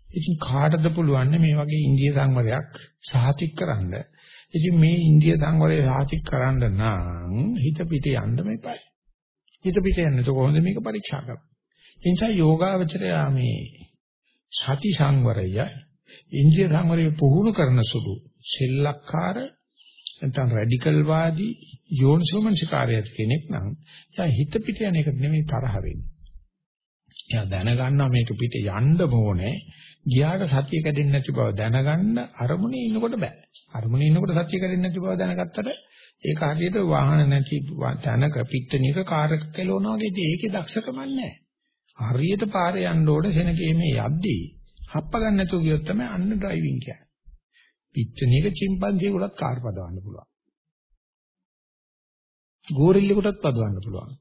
ඉතින් කාටද පුළුවන් මේ වගේ ඉන්දිය සංවරයක් සාතික් කරන්න? ඉතින් මේ ඉන්දිය සංවරය සාතික් කරන්න නම් හිත පිට යන්න මේපයි. හිත පිට යන්නේ તો කොහොමද මේක පරීක්ෂා කරන්නේ? ඒ නිසා යෝගාවචරය මේ සති සංවරය ඉන්දිය සංවරය පුහුණු කරන සුළු සෙල්ලක්කාර නැත්නම් රැඩිකල් වාදී යෝනිසෝමනසිකාරයත් කෙනෙක් නම් එයා හිත පිට යන එක නෙමෙයි තරහ වෙන්නේ. එයා දැනගන්නවා මේක පිට යන්න ඕනේ. ගියාට සතිය කැඩෙන්නේ නැති බව දැනගන්න අරමුණේ ඉන්නකොට බෑ. අරමුණේ ඉන්නකොට සතිය කැඩෙන්නේ නැති බව දැනගත්තට ඒක හරියට වාහන නැති තැනක පිට්ටනියක කාර් එක කෙලවනවා වගේ ඉතින් ඒකේ දක්ෂකම නැහැ. හරියට පාරේ යන්න ඕනේ සෙනගේ මේ යද්දී හප්ප ගන්න නැතුව ගියොත් තමයි අන්න ඩ්‍රයිවිං කියන්නේ. පිට්ටනියක chimpanzee කාර් පදවන්න පුළුවන්. ගෝරිල්ලෙකුටත් පදවන්න පුළුවන්.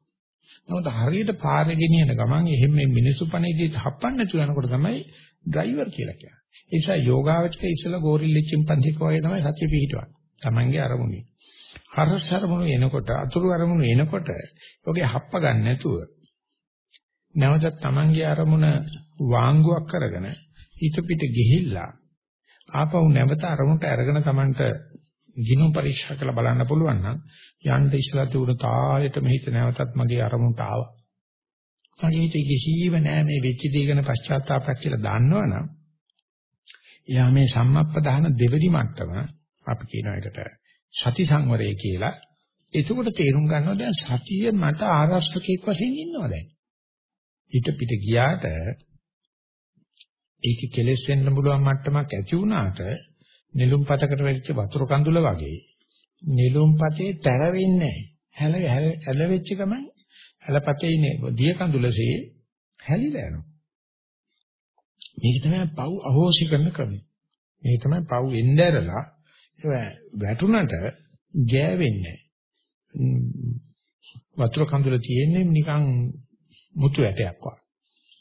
නමුත් හරියට පාරේ ගෙනියන ගමන් එහෙම මේ මිනිසු පණේදී හප්පන්න නැතුව යනකොට තමයි ඩ්‍රයිවර් කියලා කියන්නේ. ඒ නිසා යෝගාවචකේ ඉස්සලා ගෝරිල්ලෙ chimpanzee වගේ තමයි සතිය පිහිටවන්නේ. Tamange අරමුණේ. හරස් අරමුණු එනකොට අතුරු අරමුණු එනකොට ඔගේ හප්ප ගන්න නැතුව නැවතත් Tamange අරමුණ වාංගුවක් කරගෙන හිත පිට ගිහිල්ලා ආපහු නැවත අරමුණට අරගෙන Tamanට ගිනුම් පරීක්ෂා කරලා බලන්න පුළුවන් නම් යන්න ඉස්සලා තිබුණ තාලෙටම හිත නැවතත් මගේ අරමුණට ආවා. මගේ හිතේ කිසිම නෑ මේ වෙච්ච දේ ගැන පශ්චාත්තාවයක් කියලා දන්නවනම් එයා මේ සම්මප්පදාන දෙවෙනි මට්ටම අපි කියන එකට සති සංවරය කියලා. එතකොට තේරුම් ගන්නවා දැන් සතිය මට ආරක්ෂකෙක් වශයෙන් ඉන්නවා දැන්. හිත පිට ගියාට ඒක කෙලෙස් වෙන්න පුළුවන් මට්ටමක් ඇති වුණාට නෙළුම් පතකට වෙච්ච වතුර කඳුල වගේ නෙළුම් පතේ තැර වෙන්නේ නැහැ. හැල හැල වෙච්ච ගමන් හැලපතේ ඉන්නේ දිය කඳුලසේ හැලිලා යනවා. මේක තමයි පව් අහෝසි කරන ක්‍රමය. මේක තමයි පව් එnderලා වැටුණට ගෑවෙන්නේ වතුර කඳුල තියෙන්නේ නිකන් මුතු ඇටයක් වගේ.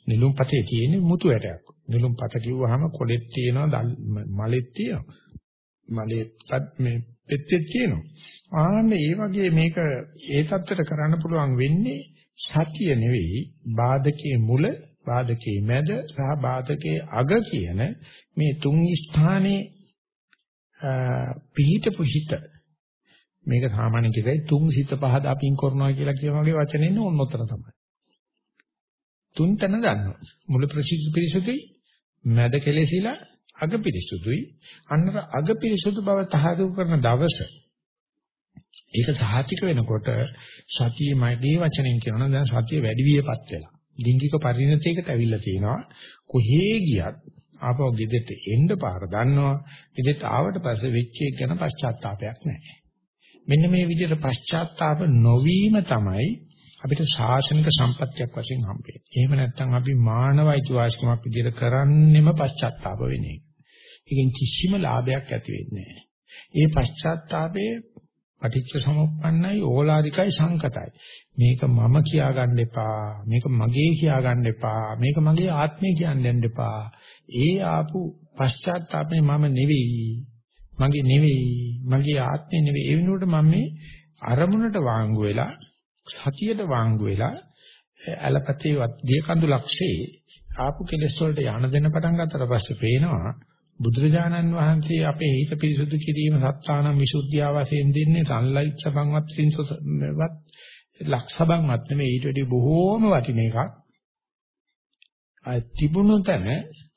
නෙළුම් පතේ තියෙන්නේ මුතු ඇටයක්. නෙළුම් පත කිව්වහම කොලෙත් තියෙනවා මලෙත් තියෙනවා. මලෙත් මේ පෙත්තෙත් තියෙනවා. ආන්න ඒ වගේ මේක ඒ தත්තට කරන්න පුළුවන් වෙන්නේ සතිය නෙවෙයි බාධකයේ මුල බාධකයේ මැද සහ බාධකයේ අග කියන මේ තුන් ස්ථානයේ පිහිටපු හිත මේක සාමාන්‍ය කියයි තුන් සිත පහද අපින් කරනවා කියලා කියන වගේ වචනේ ඉන්න ඕන උතර තමයි. තුන් තැන ගන්නවා. මුල ප්‍රසිද්ධ පිරිසුදුයි, මැද කෙලෙසිලා, අග පිරිසුදුයි. අන්නර අග පිරිසුදු බව තහවුරු කරන දවස ඒක සහතික වෙනකොට සතිය මගේ වචනෙන් කියනවා දැන් සතිය වැඩි වියපත් වෙලා. ලිංගික පරිණතයකට ඇවිල්ලා තියෙනවා. කොහේ ගියත් ආපහු ගෙදෙට එන්න පාර දන්නවා. ගෙදෙට ආවට පස්සේ වෙච්ච එක ගැන පශ්චාත්තාවයක් නැහැ. මෙන්න මේ විදිහට පශ්චාත්තාප නොවීම තමයි අපිට ශාසනික සම්පත්තියක් වශයෙන් හම්බෙන්නේ. එහෙම නැත්නම් අපි මානව අයිතිවාසිකමක් විදිහට කරන්නෙම පශ්චාත්තාප වෙන එක. ඒකෙන් කිසිම ලාභයක් ඇති වෙන්නේ නැහැ. ඒ පශ්චාත්තාපයේ පටිච්ච සමුප්පන්නයි ඕලාරිකයි සංකතයි. මේක මම කියා ගන්න එපා. මේක මගේ කියා ගන්න එපා. මේක මගේ ආත්මය කියන්න යන්න එපා. ඒ ආපු පශ්චාත්තාපේ මම නෙවෙයි. මගේ නෙවෙයි. මගේ ආත්මය නෙවෙයි. ඒ වෙනුවට මම මේ අරමුණට වාංගු වෙලා සතියට වාංගු වෙලා ඇලපතේ දී කඳුලක්ෂේ ආපු කෙලෙස් වලට යන දෙන්න පටන් ගත්තට පස්සේ පේනවා බුදුරජාණන් වහන්සේ අපේ හිත පිරිසුදු කිරීම සත්‍යානම් විසුද්ධිය වශයෙන් දෙන්නේ සන්ලයිට් සබන්වත් සින්සවත් ලක්ෂබන්වත් නෙමෙයි ඊට වඩා බොහෝම වටින එකක්. අය තිබුණු තැන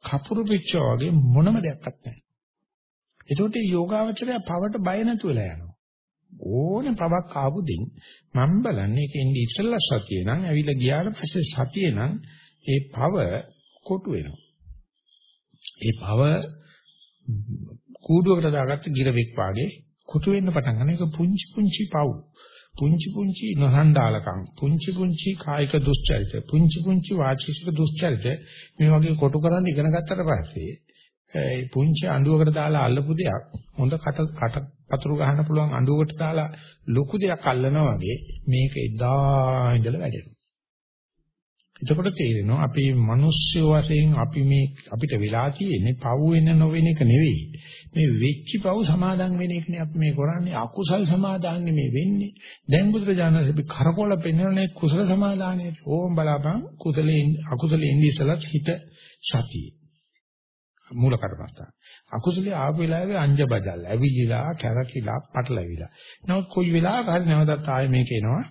කපුරු පිට්ටෝ වගේ මොනම දෙයක්වත් නැහැ. එතකොට මේ යෝගාවචරය පවට බය නැතුව වෙලා යනවා. ඕනේ පවක් ආපු දෙයින් මම බලන්නේ ඒක ඉන්නේ ඉස්සෙල්ලා සතිය නම් ඇවිල්ලා ගියාට පස්සේ සතිය නම් ඒ පව කොටු වෙනවා. ඒ පව කූඩුවකට දාගත්ත ගිරවෙක් වාගේ කොටු වෙන්න පටන් ගන්න. එක පුංචි පුංචි පව්. පුංචි පුංචි නහඬාලකම් පුංචි පුංචි කායික දුස්චරිත. පුංචි පුංචි වාචික දුස්චරිත. මේ වගේ කොටු කරන් ඉගෙන ගත්තට පස්සේ ඒ පුංචි අඬුවකට දාලා අල්ලපු දෙයක් හොඳ කට කට පතුරු ගහන්න පුළුවන් අඬුවකට දාලා ලොකු දෙයක් අල්ලනවා වගේ මේක එදා ඉඳලා වැඩෙනවා. එතකොට තේරෙනවා අපි මිනිස්සු වශයෙන් අපි මේ අපිට වෙලා තියෙන්නේ පව් වෙන නොවෙන එක නෙවෙයි. මේ වෙච්ච පව් සමාදන් වෙන එකනේ අපි මේ කරන්නේ අකුසල් සමාදාන්නේ මේ වෙන්නේ. දැන් බුදුරජාණන් අපි කරකොල පෙන්වන්නේ කුසල සමාදානයේ. ඕම් බලාපන් කුසලේ අකුසලේ ඉන්නේ ඉස්සලත් හිත සතිය. මූල කර්මස්ථාන. අකුසලයේ ආපු වෙලාවේ අංජ බජල්, ඇවිලිලා, කැරකිලා, පටලවිලා. නමුත් කොයි වෙලාවක හරි නැවතත් ආයේ මේක එනවා.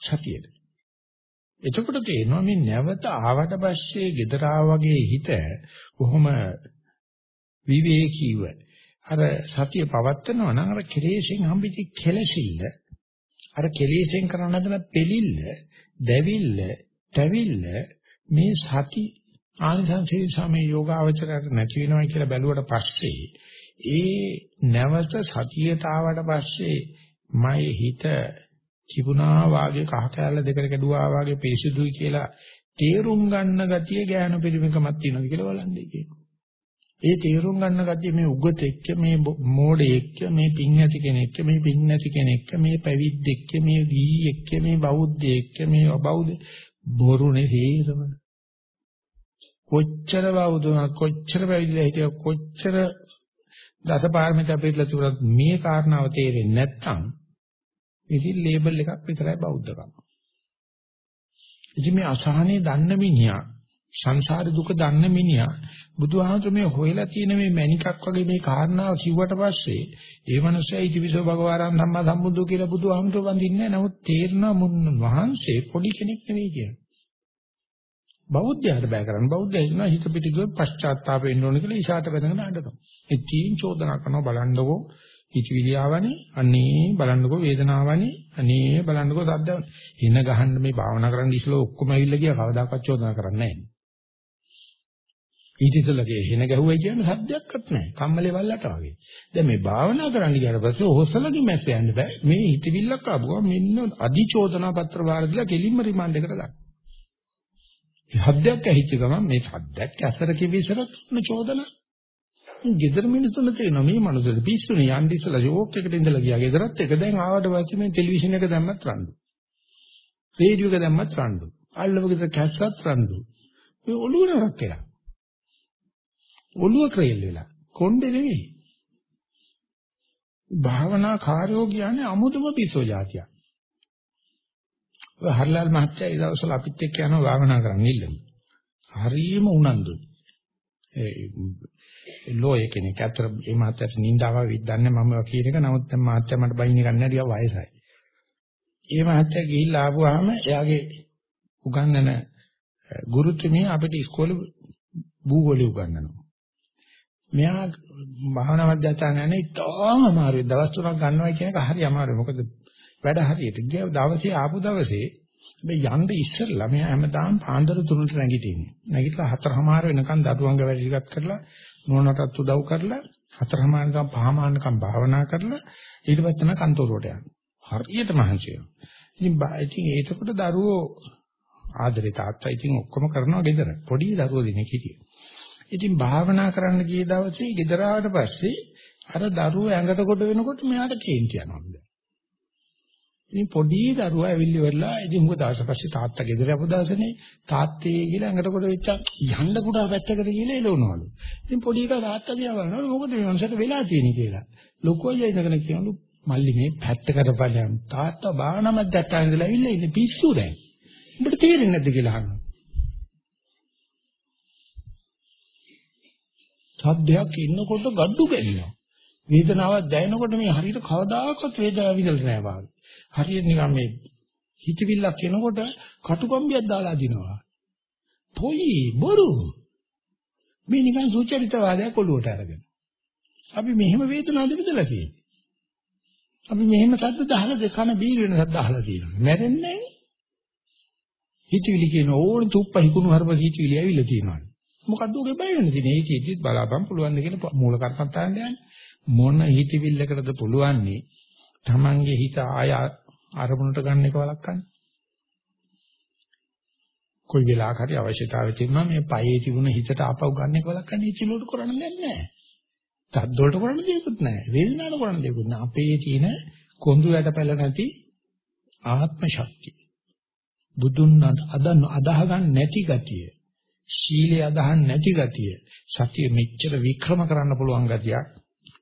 සතියේ එතකොට තේරෙනවා මේ නැවත ආවට පස්සේ gedara වගේ හිත කොහොම විවේකීව අර සතිය පවත්නවා නම් අර කෙලෙසෙන් හම්බෙච්ච කෙලසිල්ල අර කෙලෙසෙන් කරන හදන පෙලිල්ල දැවිල්ල තැවිල්ල මේ සති ආනිසංසී සමේ යෝගාවචරයට නැති වෙනවා කියලා බැලුවට පස්සේ ඒ නැවත සතියතාවට පස්සේ මගේ හිත තිබුණා වාගේ කහ කැල්ල දෙකට කැඩුවා වාගේ පිරිසිදුයි කියලා තේරුම් ගන්න ගතිය ඥාන පිරිමකමක් තියෙනවා කියලා බලන්නේ කියනවා. ඒ තේරුම් ගන්න ගතිය මේ උගත එක්ක මේ මෝඩේ එක්ක මේ පිං ඇති කෙනෙක් මේ පිං නැති කෙනෙක් මේ පැවිද්ද එක්ක මේ දී එක්ක මේ බෞද්ධ එක්ක මේ අබෞද්ධ බොරුනේ හේරම කොච්චර බෞද්ධ කොච්චර පැවිදිලා හිටිය කොච්චර දසපාරමිතා පිළිලා තිබුණත් මේ කාරණාව තේරෙන්නේ නැත්නම් ඉතින් ලේබල් එකක් විතරයි බෞද්ධකම. ඉතින් මේ අසහනේ දන්න මිනිහා සංසාර දුක දන්න මිනිහා බුදුහාමතුරු මේ හොයලා තියෙන මේ මණිකක් වගේ මේ කාරණාව කිව්වට පස්සේ ඒ මනුස්සයා ඉතිවිසෝ භගවාරන් ධම්මා සම්බුද්ධ කියලා බුදුහාමතුරු වඳින්නේ නැහැ. නමුත් තේරෙනවා මුන් වහන්සේ පොඩි කෙනෙක් නෙවෙයි කියන්නේ. බෞද්ධයාට බය කරන්න බෞද්ධය හිතනවා හිත පිටිගොස් පශ්චාත්තාප වෙන්න ඕන කියලා ඉෂාත වැදගෙන අඬනවා. ඒ තීන් චෝදනා කරනවා බලන්නකෝ හිතවිලි ආවනේ අනේ බලන්නකෝ වේදනාවනේ අනේ බලන්නකෝ සද්දවනේ. හින ගහන්න මේ භාවනා කරන්න ඉස්සෙල්ලා ඔක්කොම ඇවිල්ලා ගියා කවදාකවත් චෝදනා කරන්නේ නැහැ. ඊට ඉස්සෙල්ලාගේ හින ගැහුවයි කියන්නේ සද්දයක්වත් නැහැ. කම්මලේ වල්ලට වගේ. දැන් මේ භාවනා කරන්න ගියාට පස්සේ ඔහොසලගේ මැස්ස යන්න බෑ. මේ හිතවිල්ලක් ආපුවා. මෙන්න අදි චෝදනා පත්‍ර වාර දීලා කෙලින්ම රිමාන්ඩ් එකට ගන්න සද්දයක් ඇහිච්ච ගමන් මේ සද්දයක් ඇසර කිවිසරත් චෝදනා. ගෙදර මිනිස්සුන්ට තේරෙනවා මේ මනුස්සයෙක් පිස්සුනේ යන්න ඉස්සලා ෂෝක් එකට ඉඳලා ගියා. ගෙදරත් එක දැන් ආවට පස්සේ මේ ටෙලිවිෂන් එක දැම්මත් රණ්ඩු. රේඩියෝ එක දැම්මත් රණ්ඩු. අල්ලව ගෙදර කැස්සත් රණ්ඩු. මේ ඔළුව නරක් කියලා. ඔළුව ක්‍රේල් වෙලා. කොණ්ඩේ නෙවෙයි. භාවනා කාර්යෝ කියන්නේ අමුතුම පිස්සෝ જાතියක්. ඔය හර්ලාල් මහත්තයා ඒ දවස්වල අපිත් එක්ක යනවා භාවනා කරන්න ඉල්ලමු. හරීම උනන්දුයි. ලෝය කෙනෙක්. අතර මේ මාත්‍යට නින්දාව විද්දන්නේ මම කියන එක. නමුත් දැන් මාත්‍යා මට බයින් ගන්න නැතිව වයසයි. ඒ මාත්‍යා ගිහිල්ලා ආපුවාම එයාගේ උගන්නන ගුරුතුමිය අපිට ඉස්කෝලේ භූගෝලය උගන්වනවා. මෙයා භාවනා මධ්‍යස්ථානයේ ඉතාම අමාරුයි. දවස් තුනක් ගන්නවා කියන එක හරි අමාරුයි. මොකද වැඩ හරියට ගිය දවසේ ආපු දවසේ මේ යන්න ඉස්සෙල්ලා මෙයා හැමදාම පාන්දර තුනට නැගිටින්නේ. නැගිටලා හතරමාර වෙනකන් දඩුවංග වැඩ ටිකක් කරලා නෝනටත් උදව් කරලා හතරමානකම් පහමානකම් භාවනා කරලා ඊට පස්සේ තමයි කන්තෝරුවට යන්නේ. හරියට මහන්සි වෙනවා. ඉතින් ඉතින් ඒකකොට දරුවෝ ආදරේ තාත්තා ඉතින් ඔක්කොම කරනවා ගෙදර. පොඩි දරුවෝ දෙනෙක් හිටියේ. ඉතින් භාවනා කරන්න ගිය දවසේ ගෙදර ආවට පස්සේ අර දරුවෝ ඇඟට කොට වෙනකොට මෙයාට කේන්ති යනවා. ඉතින් පොඩි දරුවා ඇවිල්ලි වෙලා ඉතින් මොකද දවස් පස්සේ තාත්තා ගෙදර ආපු දවසනේ තාත්තේ කියලා ඇඟට කොට වෙච්ච යන්න කුඩා පැත්තකට ගිහලා එළවනවලු. ඉතින් පොඩි එකා තාත්තා දිහා බලනවා මොකද මේ මනසට වෙලා තියෙන්නේ කියලා. ලොකු අයියා ඉඳගෙන කියනලු මල්ලි මේ පැත්තකට බලයන් තාත්තා භාවනා මැදට ඉඳලා ඇවිල්ලා ඉන්නේ පිස්සු දැන්. උඹට තේරෙන්නේ නැද්ද කියලා අහනවා. සද්දයක් ඉන්නකොට gadu ගැලිනවා. වේදනාවක් දැනෙනකොට මේ හරියට කවදාකවත් වේදනාව විඳලා නැහැ වාගේ. හරියට නිකන් මේ හිතවිල්ලක් එනකොට කටුකම්බියක් දාලා දිනවා. පොයි බොරු. මේ නිකන් සුචරිතවාදයක් ඔළුවට අරගෙන. අපි මෙහෙම වේදනාවද විඳලා තියෙන්නේ. අපි මෙහෙම සද්ද දහලා දෙකන බීර වෙන සද්ද අහලා තියෙනවා. මැරෙන්නේ නැහැ. හිතවිලි කියන ඕන තුප්ප හිකුණු හරප හිතවිලි ඇවිල්ලා තියෙනවා. මොකද්ද ඔගේ බය වෙන්නේ? ඉතින් ඒක ඉතිත් බලාපන් පුළුවන් ද කියන මූල කර්මත්තාන්න යන්නේ. මොන හිතවිල්ලකටද පුළුවන්නේ? Tamange හිත ආය අරමුණට ගන්න එක වළක්වන්න. කොයි වෙලාවක හරි අවශ්‍යතාවය තියෙනවා මේ පයේ තිබුණ හිතට ආපහු ගන්න එක වළක්වන්න ඉතිලොට කරන්න දෙයක් නැහැ. තද්ද වලට කරන්න දෙයක්වත් නැහැ. වේදනාවට කරන්න දෙයක්වත් නැහැ. අපේ තියෙන කොඳු යටපැල නැති ආත්ම ශක්තිය. බුදුන් අදන්න අදාහ ගන්න නැති ගතිය. ශීලයේ අදහන් නැති ගතිය. සතිය මෙච්චර වික්‍රම කරන්න පුළුවන් ගතියක්.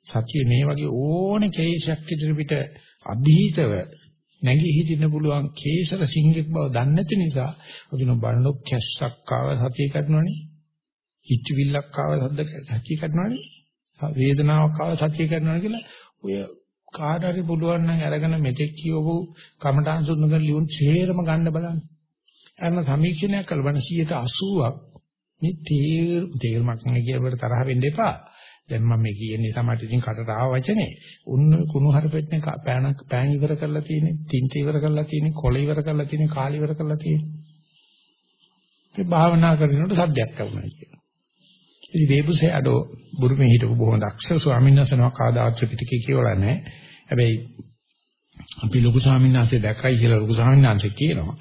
සතිය මේ වගේ ඕනේ කේශයක් ඉදිරිපිට અભීතව නැගී හිටින්න පුළුවන් කේසර සිංහෙක් බව දන්නේ නැති නිසා අපි නොබන්නොත් කැස්සක් ආව සතිය කරනවනේ හිතවිල්ලක් ආව සද්ද සතිය කරනවනේ වේදනාවක් ආව සතිය කරනවා කියලා ඔය කාට හරි පුළුවන් නම් අරගෙන මෙතෙක් කියවපු කමඨාන් සුද්ධ කරලා ලියුම් ඡේරම ගන්න බලන්න. අරන සමීක්ෂණයක් කළ බලන 180ක් මේ තේර තේරමක් නෙවෙයි කියවට තරහ වෙන්න එපා. දැන් මම මේ කියන්නේ තමයි ඉතින් කටට ආව වචනේ. උන්න කුණු හරපෙත්නේ පෑන පෑන් ඉවර කරලා තියෙන්නේ, තින්ත ඉවර කරලා තියෙන්නේ, කොළ ඉවර කරලා තියෙන්නේ, කාල ඉවර කරලා තියෙන්නේ. ඒ භාවනා කරනකොට සද්දයක් ලැබුණා කියලා. ඉතින් වේබුසේ අඩෝ බුරුමේ හිටපු බොහොම දක්ෂ ස්වාමීන් වහන්සේ නමක් ආදාත් ත්‍රිපිටකය කියවලා නැහැ. හැබැයි අපි ලොකු ස්වාමීන් වහන්සේ දැක්කයි කියලා ලොකු ස්වාමීන් වහන්සේ කියනවා.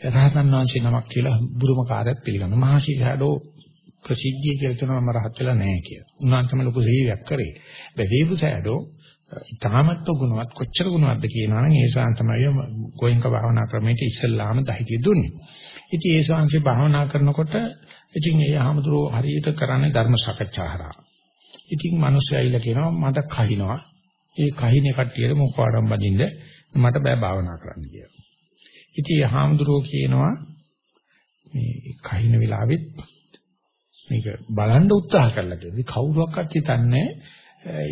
රහතන් වහන්සේ නමක් කියලා බුරුම කාර්යයක් පිළිගන්නවා. මහසි හඩෝ ප්‍රසිද්ධිය කියලා කියනවා මම රහත් වෙලා නැහැ කියලා. උන්වහන්සේම ලොකු සේවයක් කරේ. හැබැයි වේබුසෑඩෝ තාමත් ගුණවත් කොච්චර ගුණවත්ද කියනවා නම් ඒ ශාන් තමයි ගෝයන්ක භාවනා ක්‍රමයට ඉස්සල්ලාම දහිතිය දුන්නේ. ඉතින් ඒ ශාන්සේ භාවනා කරනකොට ඉතින් ඒ ආමතුරු හරියට කරන්නේ ධර්ම සාකච්ඡා හරහා. ඉතින් මිනිස්සු ඇවිල්ලා කියනවා මට කහිනවා. ඒ කහිනේ කට්ටියට මොකවඩම් බඳින්න මට බෑ භාවනා කරන්න කියලා. ඉතින් ඒ ආමතුරු කියනවා මේ කහින වෙලාවෙත් මේක බලන්න උත්සාහ කරලා තියෙනවා. කවුරුවක්වත් හිතන්නේ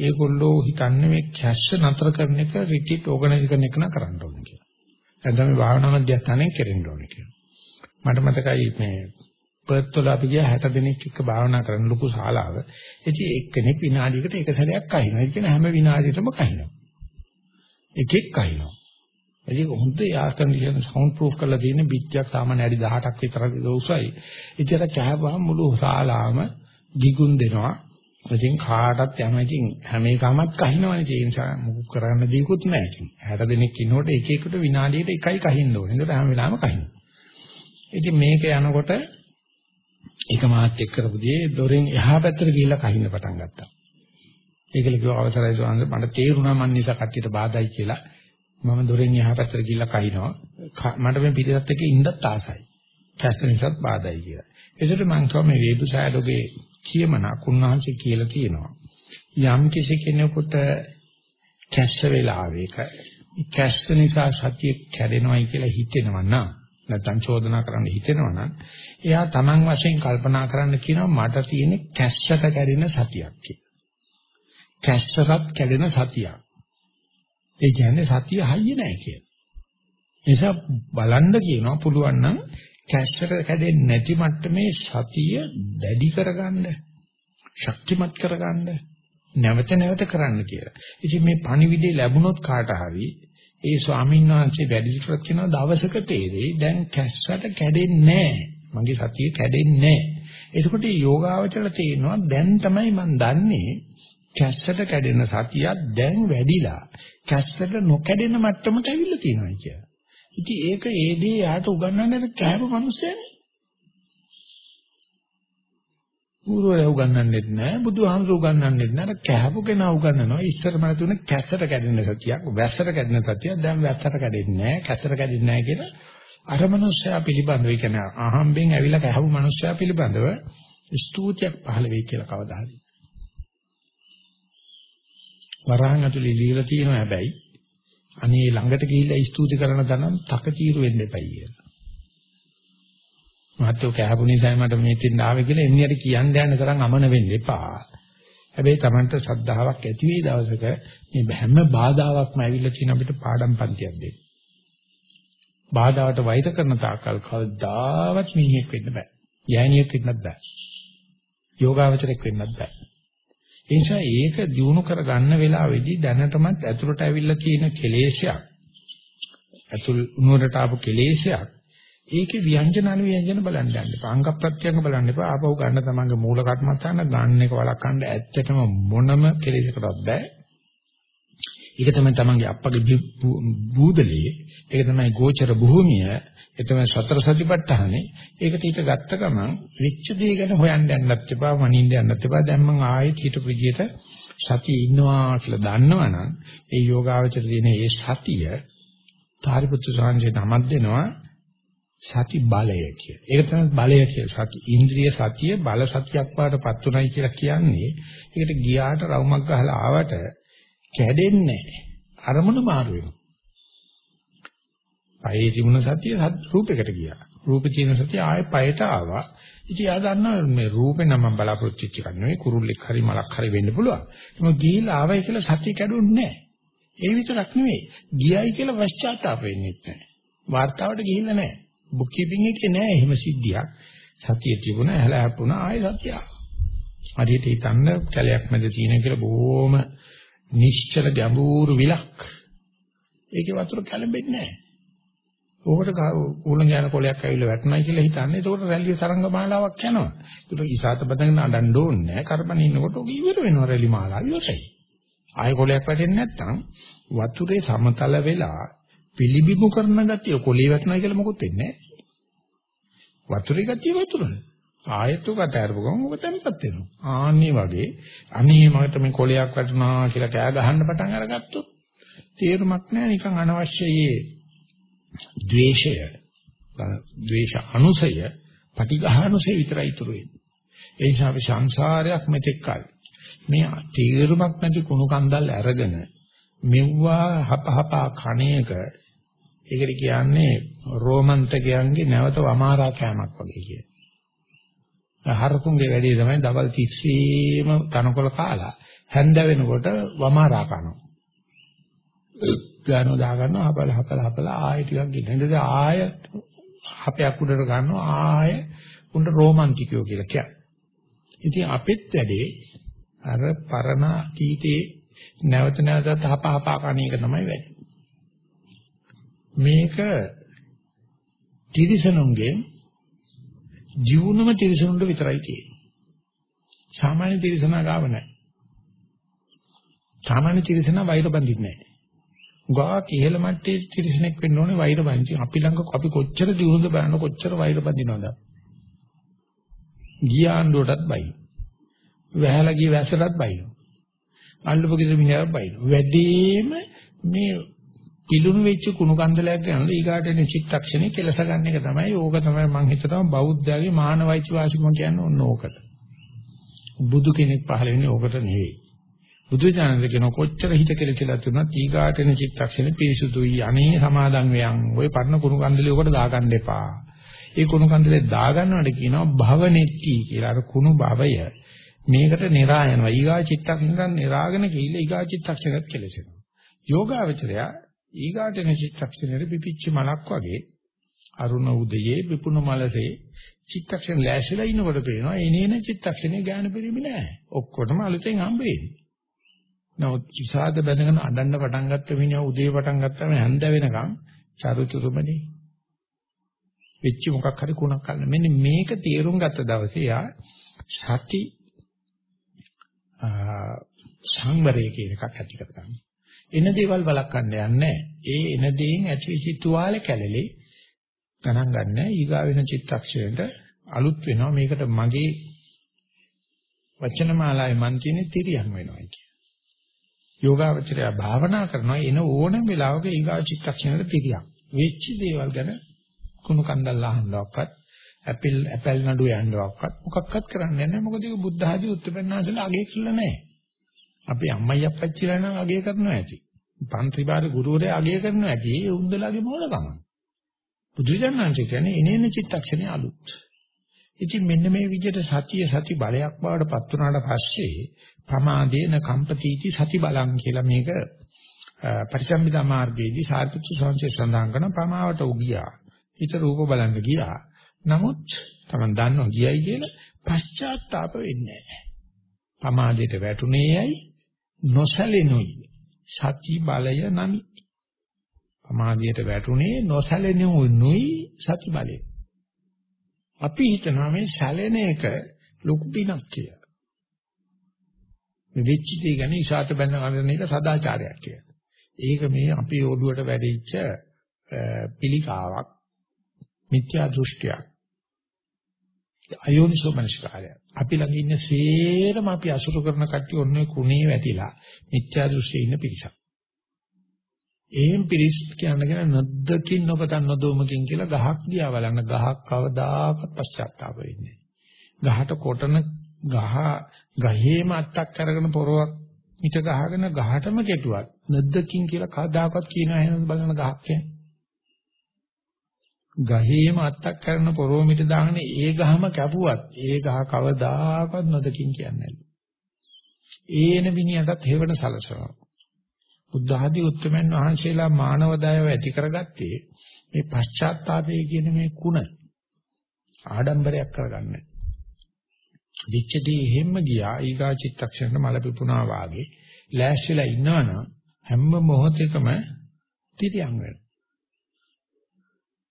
ඒගොල්ලෝ හිතන්නේ මේ කැෂ් නතර කරන එක රිට්‍රීට් ඕගනයිස් කරන එක නා කරන්න ඕනේ කියලා. නැත්නම් මේ භාවනා මධ්‍යස්ථානයෙන් කෙරෙන්න ඕනේ කියලා. මට මතකයි මේ පර්ත් වල අපි ගියා 60 දිනක් එක්ක භාවනා කරන ලොකු ශාලාව. ඉතින් එක්කෙනෙක් විනාඩියකට එක සැරයක් කහිනවා. ඒ කියන්නේ හැම විනාඩියකටම කහිනවා. එකෙක් කහිනවා. ඒක හොඳ එයාර් කන්ඩිෂන් සවුන්ඩ් ප්‍රූෆ් කරලා තියෙන පිටියක් සාමාන්‍ය අඩි 18ක් විතර උසයි. ඉතින් ඒක කෑවහම මුළු ශාලාවම ගිගුම් දෙනවා. ඉතින් කාටත් යනවා ඉතින් හැම එකමත් කහිනවනේ ඒ නිසා මොකක් කරන්න දෙයක්වත් නැහැ ඉතින් 60 දෙනෙක් ඉන්නකොට එක එකට විනාඩියට එකයි කහින්න ඕනේ. ඒක හැම වෙලාවෙම කහිනවා. ඉතින් මේක යනකොට ඒක මාත් එක්ක කරපු දේ දොරෙන් එහා පැත්තට ගිහිල්ලා කහින්න පටන් ගත්තා. ඒකල කිව්ව අවසරයි සෝන්ද මට තේරුණා මන් නිසා කට්ටියට බාධායි කියලා. මම දොරෙන් එහා පැත්තට ගිහිල්ලා කහිනවා. මට මේ පිටසත් එක්ක ඉන්නත් ආසයි. කැස්ත නිසාත් බාධායි කියලා. ඒසට මං කිව්වා මේ වේදුසායලෝගේ කියමනක් උන්වහන්සේ කියලා තියෙනවා. යම් කිසි කෙනෙකුට කැස්ස වෙලාවේක කැස්ස නිසා සතිය කැඩෙනවයි කියලා හිතෙනවා නම් නැත්නම් චෝදනා කරන්න හිතෙනවා නම් එයා Taman වශයෙන් කල්පනා කරන්න කියනවා මට තියෙන කැස්සට කැඩෙන සතියක් කියලා. කැස්සරත් කැඩෙන සතියක්. ඒ කියන්නේ සතිය හයිය නැහැ කියලා. නිසා බලන්න කියනවා පුළුවන් නම් කැස්සට කැඩෙන්නේ නැති මට්ටමේ සතිය දැඩි කරගන්න ශක්තිමත් කරගන්න නැවත නැවත කරන්න කියලා. ඉතින් මේ පණිවිඩය ලැබුණොත් කාට හරි ඒ ස්වාමීන් වහන්සේ වැඩිහිටියොත් කියන දවසක තේරෙයි දැන් කැස්සට කැඩෙන්නේ මගේ සතිය කැඩෙන්නේ එතකොට යෝගාවචර තේනවා දැන් තමයි මම දන්නේ කැස්සට කැඩෙන සතියක් දැන් වැඩිලා කැස්සට නොකැඩෙන මට්ටමට ඇවිල්ලා තියෙනවා කියලා. ඉතින් ඒක ඒ දේ යාට උගන්වන්න කෑම මිනිස්සයනේ. ගුරුවරයා උගන්වන්නෙත් නැහැ බුදුහාමුදුරු උගන්වන්නෙත් නැහැ. අර කැහපු කෙනා උගන්වනවා. ඉස්සර මම තුනේ කැස්සට කැඩෙන සතියක් වැස්සට කැඩෙන සතියක්. දැන් වැස්සට කැඩෙන්නේ නැහැ කැස්සට කැඩෙන්නේ නැහැ කියලා අර මනුස්සයා පිළිබඳව. ඒ කියන්නේ අහම්බෙන් ඇවිල්ලා කැහපු මනුස්සයා පිළිබඳව ස්තුතියක් පහළ වෙයි කියලා කවදා හරි. වරහන් ඇතුලේ লীලා තියෙනවා හැබැයි අනේ ළඟට ගිහිල්ලා ස්තුති කරන තරම් තකතිරු වෙන්න එපයි කියලා මහත්තයෝ කෑපු නිසා මට මේ තින් ආවේ කියලා එන්නියට කියන්න යන තරම් අමන වෙන්න එපා. හැබැයි Tamanට ශ්‍රද්ධාවක් ඇති වෙයි දවසක මේ හැම බාධාවක්ම ඇවිල්ලා තියෙන අපිට පාඩම් පන්තියක් දෙන්න. බාධාවට වෛර කරන තාක්කල් කවදාවත් මිනිහෙක් වෙන්න බෑ. යෑනියෙක් වෙන්නත් බෑ. යෝගාවචරයක් වෙන්නත් බෑ. ඒ නිසා ඒක දිනු කරගන්න වෙලාවේදී දැනටමත් ඇතුළට ඇවිල්ලා තියෙන කෙලේශයක් ඇතුල් නුවරට ආපු කෙලේශයක් ඒකේ ව්‍යංජන අනුව්‍යංජන බලන්න යන්න එපා. අංග ප්‍රත්‍යංග බලන්න එපා. ආපහු ගන්න තමන්ගේ මූල කර්මස්ථාන ගන්න එක වළක්වන්න ඇත්තටම මොනම කෙලෙසකටවත් බෑ. ඒක තමයි තමන්ගේ අප්පගේ බූදලේ. ඒක තමයි ගෝචර භූමිය. ඒ තමයි සතර සතිපට්ඨානේ. ඒකට ඊට ගත්ත ගමන් වෙච්ච දේ ගැන හොයන්න යන්නත් එපා, මනින්න යන්නත් එපා. දැන් මං ආයෙත් ඊට විදියට සතිය ඉන්නවා කියලා දන්නවනම් ඒ යෝගාවචර දිනේ ඒ සතිය ධාරිපුත්‍ර සාංශේ නමක් දෙනවා සති බලය කිය. ඒක තමයි බලය කියලා. සති ඉන්ද්‍රිය සතිය බල සතියක් වාටපත් උනායි කියලා කියන්නේ. ඒකට ගියාට රවුමක් ගහලා ආවට කැඩෙන්නේ නැහැ. අරමුණ මාරු වෙනවා. පයේ තිබුණ සතිය රූපයකට ගියා. රූපේ තියෙන සතිය ආයේ පයට ආවා. ඉතින් ආ දන්නවා මේ රූපේ නම් මම බලාපොරොත්තු වෙච්ච එකක් නෙවෙයි කුරුල්ලෙක් හරි මලක් හරි වෙන්න පුළුවන්. ඒක ගිහිල්ලා ආවයි කියලා සතිය කැඩුන්නේ නැහැ. ඒ විතරක් නෙවෙයි ගියයි කියලා පශ්චාත්තාප වෙන්නේ නැහැ. වார்த்தාවට ගිහිල්ලා නැහැ. බුක් කීපින් එකේ නැහැ එහෙම සිද්ධියක්. සතිය තිබුණා හැලහැප්පුණා ආයෙ සතිය ආවා. හරියට හිතන්න කැලයක් මැද තියෙන කියලා බොහොම නිශ්චල ගැඹුරු විලක්. ඒකේ වතුර කැළඹෙන්නේ නැහැ. ඕකට ඌලන් යන කොලයක් ඇවිල්ලා වැටුණයි කියලා හිතන්නේ. ඒකට රැලිය තරංග මාලාවක් යනවා. ඒක ඉසాత බඳගෙන අඬන්න ඕනේ නැහැ. කරපණ ඉන්නකොට ඔක ඉවර වෙනවා රැලි මාලාව ඉවරයි. ආයෙ කොලයක් වැටෙන්නේ නැත්නම් වතුරේ සමතල වෙලා පිළිබිඹු කරන ගතිය කොලේ වැටුණා කියලා මොකුත් වෙන්නේ නැහැ. වතුරේ ගතිය වතුරන. ආයෙත් උක අතහැරපු ගමන් උක තැම්පත් වෙනවා. ආන්නේ වගේ අනේ මට මේ කොලයක් වැටුණා කියලා කෑ ගහන්න පටන් අරගත්තොත් තේරුමක් නැහැ නිකන් අනවශ්‍යයේ ද්වේෂය ද්වේෂ අනුසය පටිඝානුසය විතරයි ඉතුරු වෙන්නේ. ඒ නිසා අපි සංසාරයක් මෙතෙක් කල මේ තීරුමක් නැති කුණු කන්දල් අරගෙන මෙව්වා හපහපා කණේක ඒකට කියන්නේ රෝමන්තකයන්ගේ නැවත වමාරා කෑමක් වගේ කිය. හරකුන්ගේ වැඩේ තමයි දවල් 30ෙම තනකොළ කාලා හැන්ද වෙනකොට වමාරා කනවා. ගානෝ දා ගන්නවා හපල හපල හපල ආයෙ ටිකක් ගෙන්න. ඉතින් ආයෙ හපයක් උඩට ගන්නවා ආයෙ උන්ට රෝමන්ටිකයෝ කියලා කියන්නේ. ඉතින් අපිත් වැඩේ අර පරණ කීතේ නැවත නැවතත් හප හපා කණ එක තමයි වැඩි. මේක තිරිසනුන්ගේ ජීවුනම තිරිසනුන්ට විතරයි තියෙන්නේ. සාමාන්‍ය තිරිසනා ගාව නැහැ. සාමාන්‍ය තිරිසනා වෛර බඳින්නේ නැහැ. ගා කිහෙල මට්ටේ තිරිසනෙක් වෙන්න ඕනේ වෛර බඳි. අපි ළඟ අපි කොච්චර දිනුද බලන්න කොච්චර වෛර බඳිනවද? ගිය ආණ්ඩුවටත් බයි. වැහැලා ගිය වැසටත් බයි. අල්ලපු ගෙදර මිනිහාට බයි. වැඩිම මේ පිලුණු වෙච්ච කුණු කන්දලයක් ගන්නලා ඊගාට එන චිත්තක්ෂණේ කෙලස ගන්න එක තමයි. ඕක තමයි මම හිතනවා බෞද්ධයාගේ මානවයිච වාසිකම කියන්නේ ඕන ඕකට. බුදු කෙනෙක් පහළ වෙන්නේ ඕකට නෙවෙයි. බුදු ඥානද කියන කොච්චර හිත කෙල කියලා තුනත් ඊගාට එන චිත්තක්ෂණේ පිරිසුදුයි අනේ සමාදන් වේයන්. ওই පරණ කුණු කන්දලේ ඕකට දාගන්න එපා. ඒ කුණු කන්දලේ දාගන්නවට කියනවා භවනෙtti කියලා. අර කුණු භවය මේකට નિરાයනවා ඊගා චිත්තක්ෂණෙන් નિરાගෙන ගිහිල්ලා ඊගා චිත්තක්ෂණයක් කෙලසෙනවා. යෝගාවචරයා ඊගාට එන චිත්තක්ෂණයට පිපිච්ච මලක් වගේ අරුණ උදයේ විපුණු මලසේ චිත්තක්ෂණ ලෑස්තිලා ඉන්නකොට පේනවා එනේන චිත්තක්ෂණේ ඥාන පරිමි නෑ. ඔක්කොටම අලුතෙන් හම්බෙන්නේ. නමුත් විසාද බැඳගෙන අඬන්න පටන් ගත්ත මිනිහා උදේ පටන් ගත්තම හැන්ද වෙනකන් චරුචුරුමනේ. වෙච්ච මොකක් හරි කුණක් ගන්න. මෙන්න මේක තේරුම් ගත්ත දවසේ යා සති සංවරය කියන එකක් ඇති කරගන්නවා. එන දේවල් බලකන්න යන්නේ ඒ එන දේෙන් ඇතිවෙච්ච තුවාලේ කැලලේ ගණන් ගන්න ඊගා වෙන චිත්තක්ෂණයට අලුත් වෙනවා මේකට මගේ වචනමාලාවේ මන් කියන්නේ තිරියන් වෙනවා කිය. යෝගාවචරය භාවනා කරනවා එන ඕනම වෙලාවක ඊගා චිත්තක්ෂණයට තිරියක්. වෙච්ච දේවල් ගැන කුණු කන්දල් අහන්නවක්වත් ඇපල් ඇපල් නඩුව යන්නවක්වත් මොකක්වත් කරන්නේ නැහැ මොකද ඒක බුද්ධ ආදී උත්තරපන්නාසලා අගේ කියලා නැහැ. අපි අම්මයි අප්පච්චිලා නම් අගය කරනවා ඇති. පන්තිබාර ගුරුවරයා අගය කරනවා ඇති. ඒ උන්දලාගේ මොනකම. බුදුජානනාංශ කියන්නේ එනේන චිත්තක්ෂණේ අලුත්. ඉතින් මෙන්න මේ විදිහට සතිය සති බලයක් බවට පත් වුණාට පස්සේ ප්‍රමාදේන කම්පතිටි සති බලං කියලා මේක පරිසම්පදා මාර්ගයේදී සාර්ථක සංසේ සඳහන් කරන ප්‍රමාවට උගියා. හිත රූප බලන්න ගියා. නමුත් Taman දන්නවා ගියයි කියලා පශ්චාත්තාප වෙන්නේ නැහැ. පමාදයට වැටුනේයයි නොසැලෙනුයි. සති බලය නමි. පමාදයට වැටුනේ නොසැලෙනුයි සති බලය. අපි හිතනවා මේ සැලෙන එක ලොකු පිනක් කියලා. මේ වෙච්ච දේ ගැන ඉසాత බඳ ගන්න එක සදාචාරයක් කියලා. ඒක මේ අපේ ඔළුවට වැඩිච්ච පිළිකාවක් මිත්‍යා දෘෂ්ටියක්. අයෝනිසෝ මනස්කාරය. අපි ළඟ ඉන්න සේරම අපි අසුරු කරන කට්ටිය ඔන්නේ කුණේ වැටිලා මිත්‍යා දෘෂ්ටියේ ඉන්න පිරිසක්. එහෙන් පිරිස් කියනගෙන නොද්දකින් නොපතන් නොදොමකින් කියලා ගහක් දිහා බලන්න. ගහක් කවදාකවත් පශ්චාත්තාප වෙන්නේ ගහට කොටන ගහ ගහේම අත්තක් අරගෙන පොරවක් මිට ගහගෙන ගහටම කෙටුවත් නොද්දකින් කියලා කවදාකවත් කියනවා එහෙනම් බලන්න ගහක් කියන්නේ ගහේම අත්තක් කරන පොරොමිට දාගෙන ඒ ගහම කැපුවත් ඒ ගහ කවදාකවත් නොදකින් කියන්නේ නැහැ. ඒන විනියටත් හේවන සලසනවා. බුද්ධ ආදී උත්තරමන් වහන්සේලා මානව දයාව ඇති කරගත්තේ මේ පශ්චාත්තාපය කියන මේ ಗುಣ ආඩම්බරයක් කරගන්න. විච්ඡදී එහෙම්ම ගියා ඊගා චිත්තක්ෂණ මල පිපුණා වාගේ ලෑස්තිලා ඉන්නවනම් හැම මොහොතකම තිරියම් වෙනවා.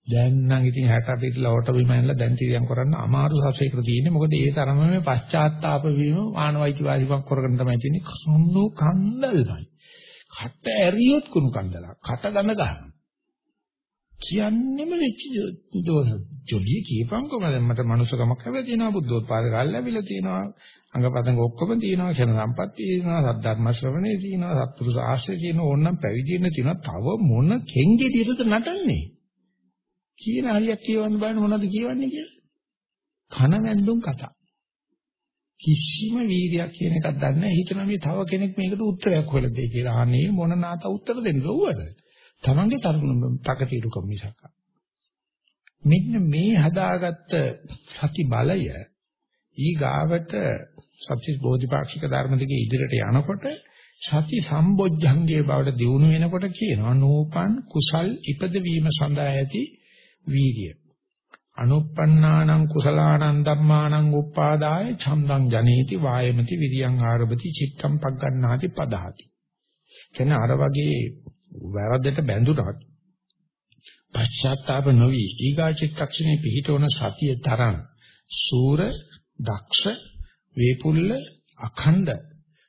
දැන් නම් ඉතින් 60 පිටලා හොට බිම ඇනලා දැන් තිරියම් කරන්න අමාරු සසයකට තියෙන්නේ. මොකද ඒ තරමම මේ පශ්චාත්තාප වීම මානවයිති වාසිකම් කරගෙන තමයි තියෙන්නේ. කසුන්නු කන්දල්මයි කට ඇරියොත් කුණු කන්දලක්. කට ගන්න ගන්න කියන්නෙම වෙච්ච දෝෂ ජොලිය කියපන්කොම දැන් මට මනුස්සකමක් හැබැයි තියෙනවා. බුද්ධෝත්පාද කාලය ලැබිලා තියෙනවා. අංගපතංග ඔක්කොම තියෙනවා. ක්ෂණ සම්පත්තිය තියෙනවා. සද්ධර්ම ශ්‍රවණේ තියෙනවා. සත්පුරුෂ ආශ්‍රය තියෙනවා. ඕනනම් පැවිදි වෙන්න තියෙනවා. තව මොන කෙන්ගෙඩියටද නටන්නේ? කියන හරියක් කියවන්න බෑන මොනවද කියවන්නේ කියලා. කන වැන්දුම් කතා. කිසිම වීර්යයක් කියන එකක් දන්නේ නැහැ. හිතනවා මේ තව කෙනෙක් මේකට උත්තරයක් හොයලා දෙයි කියලා. අනේ මොන නාත උත්තර දෙන්නද උවද? Tamange තරුණ තකතිරුකම් මිසක්. මෙන්න මේ හදාගත්ත සති බලය ඊගාවට සත්‍ය බෝධිපාක්ෂික ධර්ම දෙකේ ඉදිරියට යනකොට සති සම්බොජ්ජංගේ බවට දියුණු වෙනකොට කියනවා නූපන් කුසල් ඉපද වීම සඳහා ඇති වීර්ය. අනුප්පන්නානං කුසලානං ධම්මානං උප්පාදාය ඡන්දං ජනේති වායමති විරියං ආරභති චිත්තං පග්ගණ්ණාති පදහති. කියන්නේ අර වගේ වැරද්දට බැඳුනත් පශ්චාත්තාප නොවි ඊගා චිත්තක්ෂණේ පිහිටවන සතිය තරම් සූර දක්ෂ වේපුල්ල අඛණ්ඩ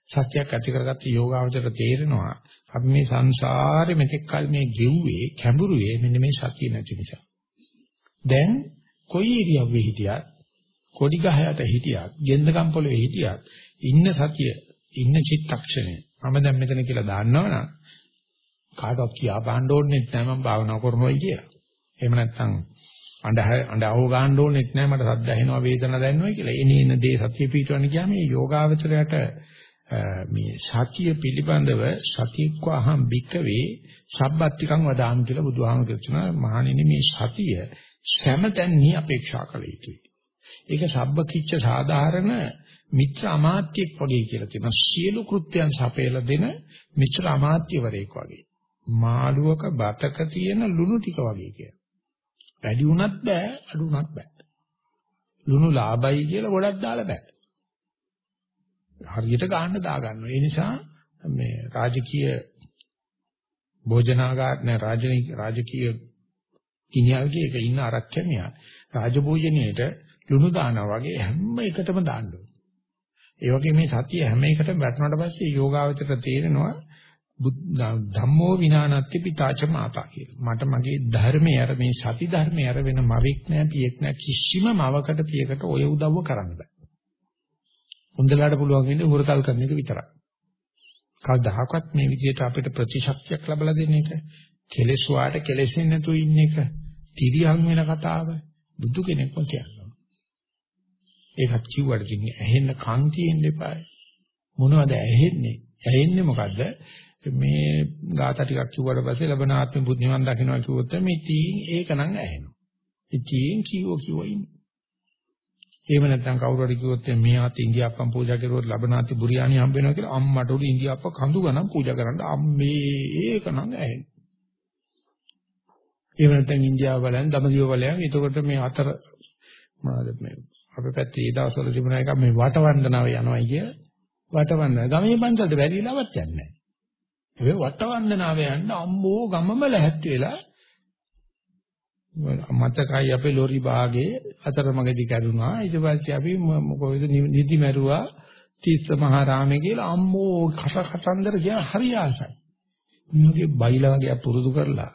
සත්‍යයක් ඇති කරගත්ත යෝගාවචර තේරෙනවා අපි මේ සංසාරේ මෙතෙක් කල මේ ගෙව්වේ කැඹුරුවේ මෙන්න මේ සතිය නැති නිසා දැන් කොයි ඉරියව්වේ හිටියත් කොඩි ගහයට හිටියත් ගෙන්දකම් පොළවේ හිටියත් ඉන්න සතිය ඉන්න චිත්තක්ෂණය මම දැන් මෙතන කියලා දන්නවනම් කාටවත් කියා බහන්න ඕනේ නැහැ මම භාවනා කරනවායි කියලා. එහෙම නැත්නම් අඬ අඬ අවු ගන්න ඕනෙත් නැහැ මට සද්ද ඇහෙනවා වේදනාවක් දැනෙනවා කියලා. එනේ එන දේ සතිය පිටවන්න ගියාම මේ යෝගාවචරයට මේ සතිය පිළිබඳව සතියක්වහම් බිකවේ සබ්බත්තිකං වදාම් කියලා බුදුහාමුදුරුවෝ කියනවා මහණෙනි මේ සතිය සෑමතැන්හි අපේක්ෂා කළ යුතුයි. ඒක සබ්බකිච්ච සාධාරණ මිත්‍ර අමාත්‍යෙක් වගේ කියලා තියෙනවා. සියලු කෘත්‍යයන් සපයලා දෙන මිත්‍ර අමාත්‍යවරයෙක් වගේ. මාළුවක බතක තියෙන ලුණු ටික වගේ කියලා. වැඩි වුණත් බෑ, අඩු වුණත් බෑ. ලුණු ලාභයි කියලා ගොඩක් දාලා බෑ. හරියට ගන්න දා ගන්නවා. ඒ නිසා මේ රාජකීය භෝජනාගාර නෑ රාජකීය කිනියල්ගේ එක ඉන්න ආරක්ෂණියා රාජභෝජනයේට ලුණු දානවා වගේ හැම එකටම දාන්න ඕනේ. ඒ වගේ මේ සතිය හැම එකටම වැටුණාට පස්සේ යෝගාවචරයට තේරෙනවා ධම්මෝ විනානත්ති පිතාච මාතා කියලා. මට මගේ ධර්මයේ අර මේ සති ධර්මයේ අර වෙන මවෙක් නෑ පියෙක් නෑ කිසිම මවකට පියකට ඔය උදව්ව කරන්න බෑ. උන්දලාට පුළුවන් වෙන්නේ හුරතල් කරන එක විතරයි. කවදාහක්වත් මේ විදිහට අපිට ප්‍රතිශක්තියක් ලැබලා දෙන එක කෙලෙස් වාට කෙලෙසෙන්නේ නැතුව ඉන්න එක තිරියන් වෙන කතාව බුදු කෙනෙක්ම කියනවා. ඒකත් කිව්වට කින්නේ ඇහෙන්න කන් තියෙන්න එපායි. මොනවද ඇහෙන්නේ? ඇහෙන්නේ මොකද්ද? මේ ગાතා ටිකක් කිව්වට පස්සේ ලබන ආත්ම බුද්ධ නිවන් දකින්නවා කිව්වොත් මේ තීන් ඒක නම් ඇහෙනවා. ඒ තීන් කිව්ව කිව්ව ඉන්නේ. එහෙම නැත්නම් කවුරු හරි කිව්වොත් මේ ආත් ඉන්දියාප්පම් පූජා කරුවොත් ලබනාති බුරියානි හම්බ වෙනවා කියලා අම්මට උඩ ඉන්දියාප්ප කඳු ගණන් පූජා කරන්න අම්මේ ඒක නම් ඇහෙන්නේ. එහෙම නැත්නම් ඉන්දියාව බලයන් දමදිව බලයන් එතකොට මේ හතර මොනවද මේ අපේ පැත්තේ ඒ දවස්වල තිබුණා එක මේ වටවන්දනාව යනවා කිය. වටවන්දන ගමේ පන්සලට බැරිලාවත් යන්නේ නැහැ. ඒ වටවන්දනාව යන්න අම්මෝ ගමම ලැහැත් වෙලා මතකයි අපේ ලොරි භාගේ අතරමඟදී කැඩුනා. ඊට පස්සේ අපි කොහෙද නිදි මැරුවා තිස්ස මහරාමේ කියලා අම්මෝ කස කතන්දර කියන හරි ආසයි. මේ වගේ බයිලා වගේ පුරුදු කරලා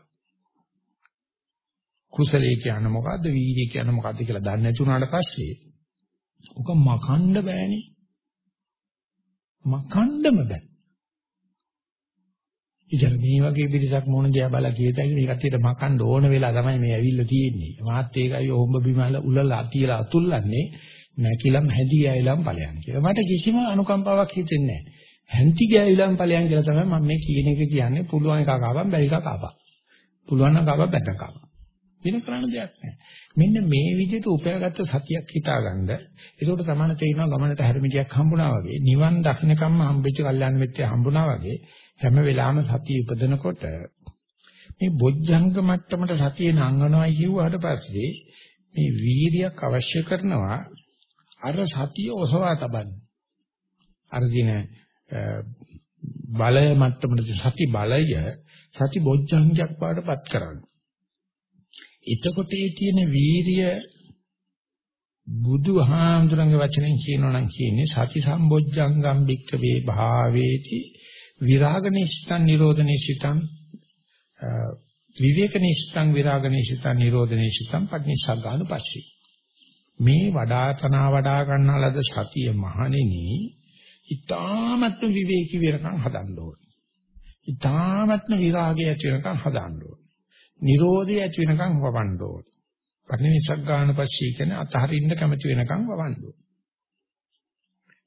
කුසලයේ කියන්නේ මොකද්ද වීර්ය කියන්නේ මොකද්ද කියලා දන්නේ නැති වුණාට පස්සේ ඔක මකන්න බෑනේ. මකන්නම බෑ. ඉතින් මේ වගේ පිරිසක් මොන දිහා බලා කියතයි මේ කට්ටියට මකන්න ඕන වෙලා තමයි මේ ඇවිල්ලා තියෙන්නේ. මාත් ඒකයි හොම්බ බිමල උලලා තියලා අතුල්ලන්නේ නැකිලම් හැදී ඇවිලම් ඵලයන් කියලා. මට කිසිම අනුකම්පාවක් හිතෙන්නේ නැහැ. හැන්ති ගෑවිලම් ඵලයන් කියලා තමයි මම මේ කියන එක කියන්නේ. පුළුවන් එක කාපම් බැරි එක කාපම්. පුළුවන් නම් කාපම් බැත්ත කාපම්. වෙන කරන්න දෙයක් නැහැ. මෙන්න මේ විදිහට උපයාගත්ත සතියක් හිතාගන්න. ඒකට සමාන තේිනවා ගමනට හැරමිටියක් හම්බුණා වගේ. නිවන් දකින්නකම්ම හම්බෙච්ච කල්යාණ මිත්‍ය හම්බුණා වගේ. හැම වෙලාවෙම සතිය උපදිනකොට මේ බොජ්ජංග මට්ටමට සතිය නංගනවායි කිව්වට පස්සේ මේ වීරියක් අවශ්‍ය කරනවා අර සතිය ඔසවා තබන්න. අර දින බලය මට්ටමට සති බලය සති බොජ්ජංගයක් පාඩපත් කරන්න. එතකොට ඒ තියෙන වීරිය බුදුහාමුදුරන්ගේ වචනෙන් කියනවා නම් කියන්නේ සති සම්බොජ්ජංගම් භික්කවේ භාවේති විරාග නිෂ්ඨං නිරෝධ නිෂ්ඨං විවේක නිෂ්ඨං විරාග නිෂ්ඨං නිරෝධ නිෂ්ඨං පටිච්චසග්ගානුපස්සී මේ වඩාතනා වඩා ගන්නාලද සතිය මහණෙනි ඊ타මත්ම විවේකී වෙනකන් හදන්න ඕනේ. ඊ타මත්ම විරාගය ඇති වෙනකන් හදන්න ඕනේ. නිරෝධය ඇති වෙනකන් වවන්න ඕනේ. පටිච්චසග්ගානුපස්සී කියන්නේ අතහරින්න කැමති වෙනකන් වවන්න ඕනේ.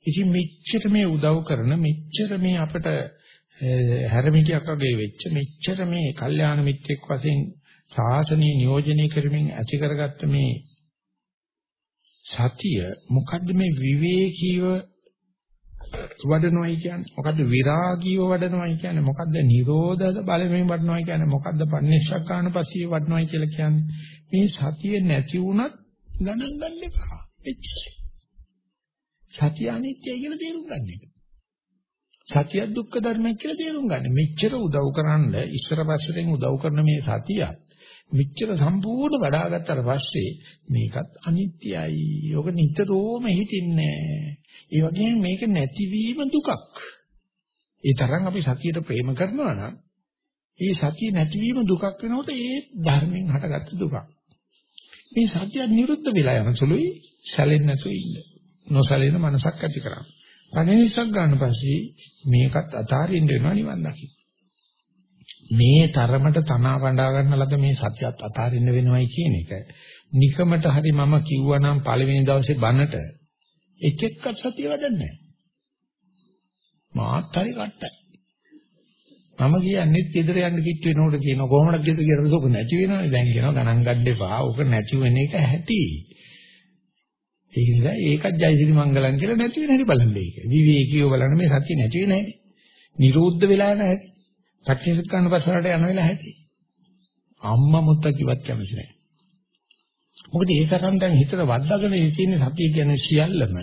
ඉතින් මෙච්චර මේ උදව් කරන මෙච්චර මේ අපට හැරමිටියක් වගේ වෙච්ච මෙච්චර මේ කල්යාණ මිත්‍රෙක් වශයෙන් සාසනීය නියෝජනය කරමින් ඇති කරගත්ත මේ සතිය මොකද්ද මේ විවේකීව වඩනවයි කියන්නේ. මොකද්ද විරාගීව වඩනවයි කියන්නේ? මොකද්ද නිරෝධ බලයෙන් වඩනවයි කියන්නේ? මොකද්ද පන්නේශක්කානුපස්සීව වඩනවයි කියලා කියන්නේ? මේ සතිය නැති වුණත් ගණන් ගන්න එපා. එච්චරයි. සතිය අනිත්‍යයි කියලා තේරුම් ගන්න එක. සතිය දුක්ඛ ධර්මයක් කියලා තේරුම් ගන්න. මෙච්චර උදව් කරන්න ඉස්සර පස්සෙන් උදව් කරන මේ සතිය මෙච්චර සම්පූර්ණ වඩාගත්තට පස්සේ මේකත් අනිත්‍යයි. යෝග නිතරම හිතින්නේ. ඒ වගේම මේක නැතිවීම දුකක්. ඒ තරම් අපි සතියට ප්‍රේම කරනවා නම් ඒ සතිය නැතිවීම දුකක් වෙනකොට ඒ ධර්මයෙන් හටගත්ත දුකක්. මේ සතිය නිරුද්ධ වෙලා යන සුළුයි සැලෙන්නේ නැතුව ඉන්න. නොසැලෙන මනසක් ඇති කරගන්න. පණිවිසක් ගන්න පස්සේ මේකත් අතාරින්න වෙනවා නිවන් දකින්න. මේ තරමට තනවා වඩා ගන්න ලද මේ සත්‍යත් අතාරින්න වෙනවයි කියන එක. නිකමට හරි මම කිව්වනම් පළවෙනි දවසේ බනට එක එක්ක සතිය වඩන්නේ නැහැ. මාත් හරි කට්ටයි. මම කියන්නේ ගෙදර යන්න කිට්ටු වෙනකොට කියන කොහොමද ගෙදර කියලා සෝක නැති වෙනවනේ දැන් කියනවා ගණන් ගන්න එපා. ඕක නැති වෙන එක ඇති. ඒක නිසා ඒකත් ජයසිරි මංගලම් කියලා නැති වෙන හැටි බලන්න ඒක. විවේකීව බලන්න මේ සත්‍ය නැති වෙන හැටි. නිරෝධ වෙලා නැහැ. පටිච්චසමුප්පාදන පස්සරට යන වෙලාව ඇති. අම්මා මුත්ත කිව්වත් කැමති නැහැ. මොකද ඒ තරම් දැන් හිතට වද්දාගෙන තියෙන සතිය කියන්නේ සියල්ලම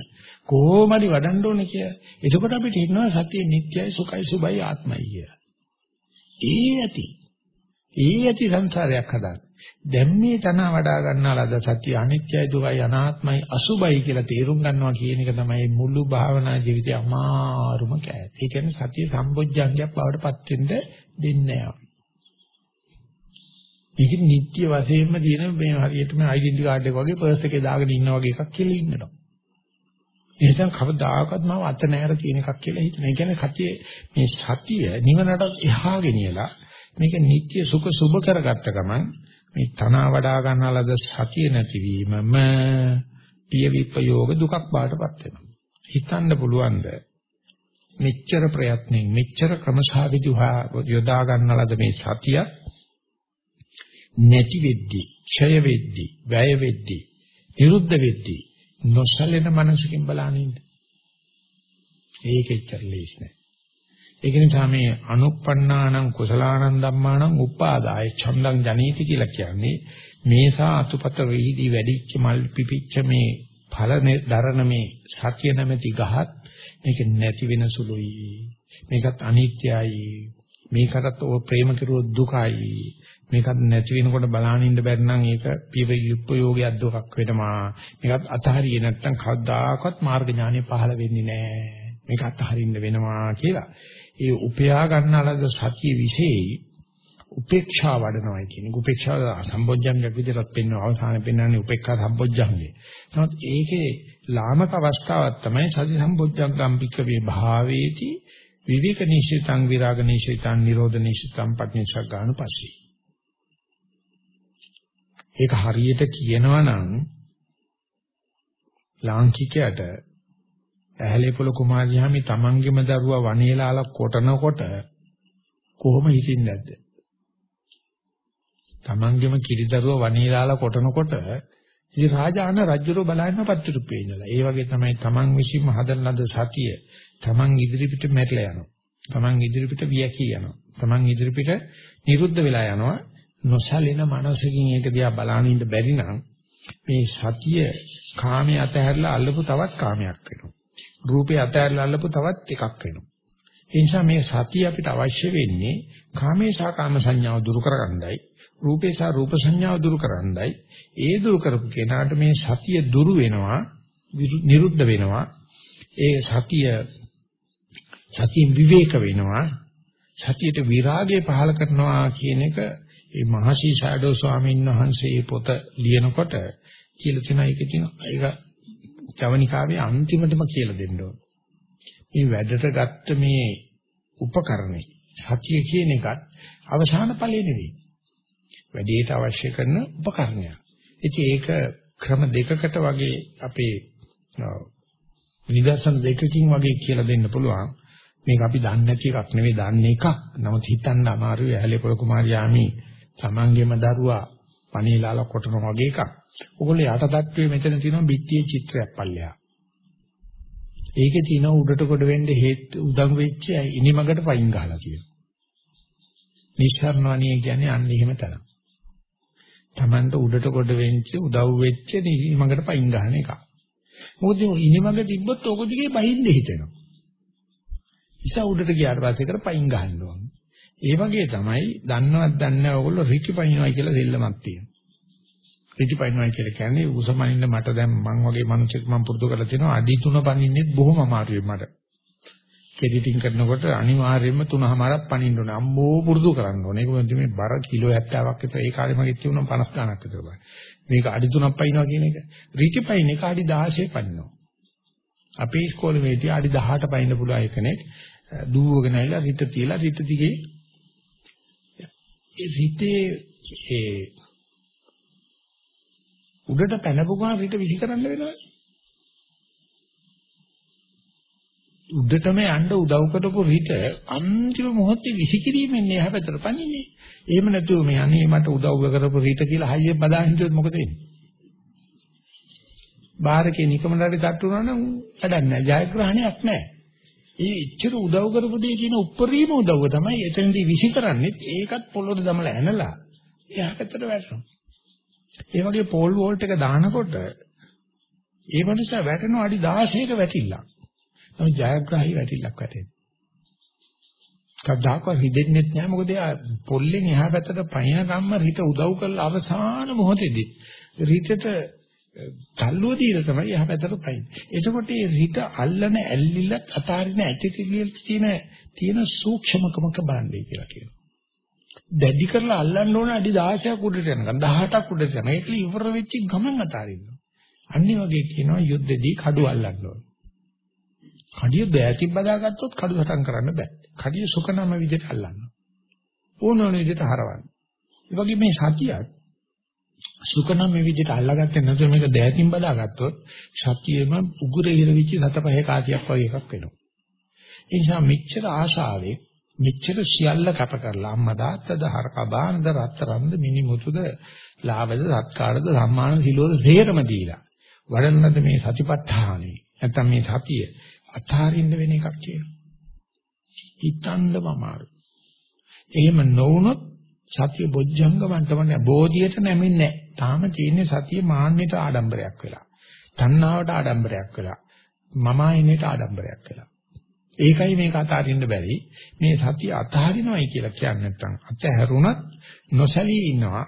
කොහොමද වඩන්න ඕනේ කියලා. එතකොට අපිට හිතනවා සතිය නිට්ටයයි සුඛයි සුබයි ආත්මයි කියලා. ඒ ඇති. ඒ ඇති සංසාරයක් හදාගන්න. දැන් මේ තන වඩා ගන්නාලාද සත්‍ය අනිත්‍යයි දුකයි අනාත්මයි අසුබයි කියලා තේරුම් ගන්නවා කියන එක තමයි මුළු භාවනා ජීවිතේ අමාරුම කෑම. ඒ කියන්නේ සතිය සම්බොජ්ජංගයක් බවට පත් වෙන්න දෙන්නේ නැහැ. ඒක නිත්‍ය වශයෙන්ම තියෙන මේ හරියට මේ ඩෙන්ටි කාඩ් එක වගේ පර්ස් එකේ දාගෙන ඉන්න වගේ එකක් කියලා ඉන්නවා. එහෙනම් කවදාකවත් මම අත නැහැර තියෙන එකක් කියලා හිතන. ඒ කියන්නේ සතිය මේ සතිය නිවනට එහා ගෙනියලා මේක නිත්‍ය සුඛ සුභ කරගත්ත ගමන් මේ තනවා වඩා ගන්නාලද සතිය නැතිවීමම පිය විපයෝග දුකක් බාටපත් වෙනවා. හිතන්න පුළුවන්ද? මෙච්චර ප්‍රයත්නෙන් මෙච්චර ක්‍රමසහවිදුහා යොදා ගන්නලද මේ සතිය නැති වෙද්දී ක්ෂය වෙද්දී වැය වෙද්දී නිරුද්ධ වෙද්දී නොසලෙන මනසකින් බලනින්න ඒකෙච්චර ලේසි නෑ. ඒක නිසා මේ අනුප්පන්නානං කුසලානං ධම්මානං උපාදාය ඡන්දං ජනීති කියලා කියන්නේ මේසා අතුපත වේදී වැඩිච්ච මල් පිපිච්ච මේ ඵල දරන මේ සත්‍ය නැමැති ගහත් මේක නැති වෙන සුළුයි. මේකත් අනිත්‍යයි. මේකටත් ඔය ප්‍රේම කෙරුවොත් දුකයි. මේකත් නැති වෙනකොට බලාගෙන ඉන්න බැරි නම් ඒක පිව යුප්පයෝගයක් දුකක් වෙනවා. මේකත් අතහරියේ නැත්තම් කවදාකවත් මාර්ග ඥානෙ පහළ වෙන්නේ නැහැ. මේක අතහරින්න වෙනවා කියලා. ඒ උපයා ගන්නාලද සතිය විශේෂයි උපේක්ෂා වඩනවා කියන්නේ උපේක්ෂාව සම්බොජ්ජංගයක් විදිහට පෙන්වන අවසානයේ පෙන්වන්නේ උපේක්ඛා සම්බොජ්ජංගය. නමුත් ඒකේ ලාමක අවස්ථාවක් තමයි සති සම්බොජ්ජංගම් පික්කවේ භාවේති විවේක නිශ්චිතං විරාග නිශ්චිතං නිරෝධ නිශ්චිතං පටිච්ච ගානු පස්සේ. ඒක හරියට කියනවා නම් ලාංකිකයට ඇහැලේ පොළ කුමාරියාමි තමන්ගේම දරුවා වනේලාලා කොටනකොට කොහොම හිතින්නේ නැද්ද? තමන්ගේම කිරිදරුව වනේලාලා කොටනකොට ඉතින් රාජාන රජුරෝ බලන්න පත්‍රුප්පේ ඉඳලා. ඒ වගේ තමයි තමන් විසින්ම හදන ලද සතිය තමන් ඉදිරිපිට මැරිලා යනවා. තමන් ඉදිරිපිට වියකී යනවා. තමන් ඉදිරිපිට නිරුද්ධ වෙලා යනවා. නොසලින මනසකින් ඒක දිහා බලාගෙන ඉන්න බැරි නම් මේ සතිය කාමයේ අතහැරලා අල්ලපු තවත් කාමයක් වෙනවා. රූපේ අතහැරලා අල්ලපු තවත් එකක් වෙනවා. ඒ නිසා මේ සතිය අපිට අවශ්‍ය වෙන්නේ කාමේ සහ කාම සංඥාව දුරු කරගන්නයි රූපේ සහ රූප සංඥාව දුරු කරන්නයි. ඒ දුරු කරපු කෙනාට මේ සතිය දුරු වෙනවා නිරුද්ධ වෙනවා. ඒ සතිය සතිය විවේක වෙනවා. සතියට විරාගය පහල කරනවා කියන එක ඒ මහසි ෂැඩෝ ස්වාමීන් වහන්සේ පොත ලියනකොට කියලා තියෙනවා. ඒක තියෙන ඒක ජවනිකාවේ අන්තිමටම කියලා දෙන්න ඕන. මේ වැඩට ගත්ත මේ උපකරණේ සතිය කියන එකත් අවසාන ඵලෙ නෙවෙයි. වැඩේට අවශ්‍ය කරන උපකරණයක්. ඉතින් ඒක ක්‍රම දෙකකට වගේ අපේ නිදර්ශන දෙකකින් වගේ කියලා දෙන්න පුළුවන්. මේක අපි දන්නේ නැති එකක් නෙවෙයි දන්නේ එකක්. නමුත් හිතන්න අමාරුයි ඇහැලේ පොළ කුමාරයාමි තමන්ගේම දරුවා පණීලාල කොටන වගේ එකක්. ඔගොල්ලෝ යට තට්ටුවේ මෙතන තියෙනවා බිත්තියේ චිත්‍රයක් පල්ලෙහා. ඒකේ තියෙන උඩට කොට වෙන්නේ හේතු උදම් වෙච්ච ඉනිමකට පයින් ගහලා තියෙනවා. නිස්සාරණවණිය කියන්නේ අන්න එහෙම තරම්. Tamanට උඩට කොට වෙච්ච උදව් වෙච්ච ඉනිමකට පයින් ගහන එක. මොකද ඉනිමක තිබ්බොත් ඕක දිගේ බහින්න හිතෙනවා. ඉතින් උඩට ගියාට පස්සේ කර පයින් ගහන්න ඕන. ඒ වගේ තමයි දන්නවත් දන්නේ නැහැ ඕගොල්ලෝ රිකිපයින්නවා කියලා දෙල්ලමක් තියෙනවා. රිකිපයින්නවා කියලා කියන්නේ උසමනින්න මට දැන් මං වගේ මිනිස්සෙක් මං පුරුදු කරලා තිනවා අඩි තුන පනින්නෙත් බොහොම අමාරුයි මට. කෙඩිටින් කරනකොට අනිවාර්යයෙන්ම තුනමාරක් පනින්න ඕනේ. අම්බෝ පුරුදු කරන්න ඕනේ. ඒක මොකද මේ බර කිලෝ 70ක් විතර ඒ කාලේ මගේ තියුණා 50 ගණක් විතර බයි. මේක අඩි 3ක් පනිනවා කියන එක. රිකිපයින් එක අඩි 16 පනිනවා. අපේ ඉස්කෝලේ මේටි අඩි 18 පනින්න පුළුවන් එකනේ දුවගෙන ඇවිල්ලා රිට තියලා රිට දිගේ ඒ හිතේ ඒ උඩට පැනපු ගමන් රිට විහි කරන්න වෙනවා. උඩටම යන්න උදව් කරපු රිට අන්තිම මොහොතේ විසිකිරීමෙන් එහා පැත්තට පනින්නේ. එහෙම නැතුව මේ අනේ මට උදව් කරපු රිට කියලා හයියෙන් බදා හිටියොත් මොකද වෙන්නේ? බාහිරකේ නිකමලට තට්ටු වුණා නම් වැඩක් නැහැ. ජයග්‍රහණයක් නැහැ. ඒ ඉච්ඡර උදව් කරපු දෙය කියන උප්පරීම උදව්ව තමයි එතනදී විසි කරන්නේ ඒකත් පොළොට දමලා ඇනලා එහා පැත්තට වැටෙනවා. ඒ වගේ පෝල් වෝල්ට් එක දානකොට ඒ මනුස්සයා වැටෙනවා අඩි 16ක වැටිලා. තමයි ජයග්‍රාහී වැටිල්ලක් වැටෙන්නේ. කවදාකවත් හිතෙන්නේ නැහැ මොකද එයා පොල්ලෙන් එහා පැත්තට පයින් ගම්ම රිට උදව් කරලා අවසාන මොහොතේදී රිටට තල්ලුව දීලා තමයි එහා පැත්තට පයින්. එතකොට මේ හිත අල්ලන ඇල්ලිල අතාරින ඇටිතිලිය තියෙන තියෙන සූක්ෂමකමක බලන්නේ කියලා කියනවා. දැඩි කරලා අල්ලන්න ඕන අඩි 16ක් උඩට යනකම් 18ක් උඩට යනවා. ඒක ඉවර වෙච්ච ගමන් අතාරින්න. අනිත් වගේ කියනවා යුද්ධෙදී කඩු අල්ලන්න ඕන. කඩිය බෑතින් බදාගත්තොත් කඩු සටන් කරන්න බෑ. කඩිය සුකනම විදිහට අල්ලන්න. ඕන ඕන විදිහට හරවන්න. ඒ වගේ මේ සතියත් සුඛනම් මේ විදිහට අල්ලාගත්තේ නැතුව මේක දෑතින් බදාගත්තොත් සතියෙම උගුර ඉරවිච්ච සතපහේ කාසියක් වගේ එකක් වෙනවා. ඒ නිසා මෙච්චර ආශාවේ මෙච්චර සියල්ල කැප කරලා අම්මා තාත්තද හරකබානද රත්තරන්ද මිනිමුතුද ලාභද සත්කාරද සම්මාන සිලෝද හේරම දීලා වඩන්නද මේ සතිපට්ඨානෙ නැත්තම් මේ සතිය අතාරින්න වෙන එකක් කියලා. හිතන්නම අමාරු. එහෙම නොවුනොත් සතිය බොජ්ජංග වන්ටම නෑ. බෝධියට නැමෙන්නේ නෑ. තාම තියෙන්නේ සතිය මාන්නයට ආඩම්බරයක් වෙලා. තණ්හාවට ආඩම්බරයක් වෙලා. මම ආයෙනේට ආඩම්බරයක් වෙලා. ඒකයි මේක අතාරින්න බැරි. මේ සතිය අතහරිනවයි කියලා කියන්නේ නැත්නම් අතහැරුණත් නොසැලී ඉන්නවා.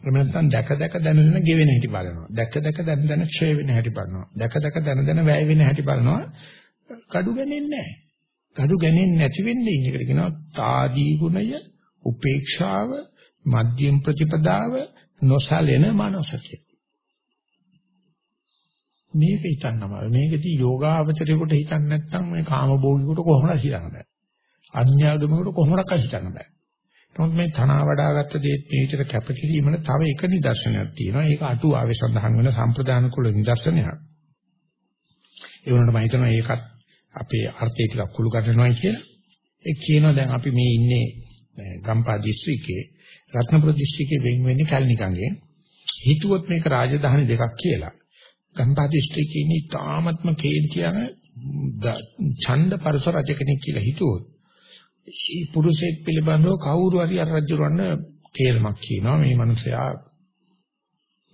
එහෙම නැත්නම් දැක දැක දැන දැන ගෙවෙන හැටි බලනවා. දැක දැක දැන දැන ක්ෂය වෙන හැටි බලනවා. දැක දැක දැන දැන වැය වෙන හැටි බලනවා. gadu ගන්නේ නැහැ. gadu ගන්නේ නැති වෙන්නේ ඉන්න එකට කියනවා తాදී ගුණය, උපේක්ෂාව, මධ්‍යම ප්‍රතිපදාව, නොසලෙන මනස මේක හිතන්නම මේකදී යෝගාවචරයකට හිතන්න නැත්නම් මේ කාමභෝගිකට කොහොමද හිතන්නේ? අන්‍යාගමකට කොහොමද හිතන්න බෑ. නමුත් මේ තනවා වඩාගත්ත දේත් මේ විතර කැපකිරීමන තව එක නිදර්ශනයක් තියෙනවා. ඒක අටුවාවේ සඳහන් වෙන සම්ප්‍රදාන කුල නිදර්ශනයක්. ඒ වුණාට මම හිතනවා ඒකත් අපේ අර්ථය ටිකක් කුළු ගන්නවයි කියලා. ඒ කියනවා දැන් අපි මේ ඉන්නේ ගම්පා දිස්ත්‍රික්කේ රත්නපුර දිස්ත්‍රික්කේ වෙන් වෙන්නේ කල්නිකංගෙන්. හිතුවොත් මේක රාජධානි දෙකක් කියලා. ගම්පා දිස්ත්‍රික්කේ ඉන්නේ තාමත්ම කේන්තියන ඡන්ද පරස රජ කෙනෙක් කියලා හිතුවොත් මේ පුරුෂයෙක් පිළිබඳව කවුරු හරි අර රජුරවන්න කේලමක් කියනවා. මේ මිනිසයා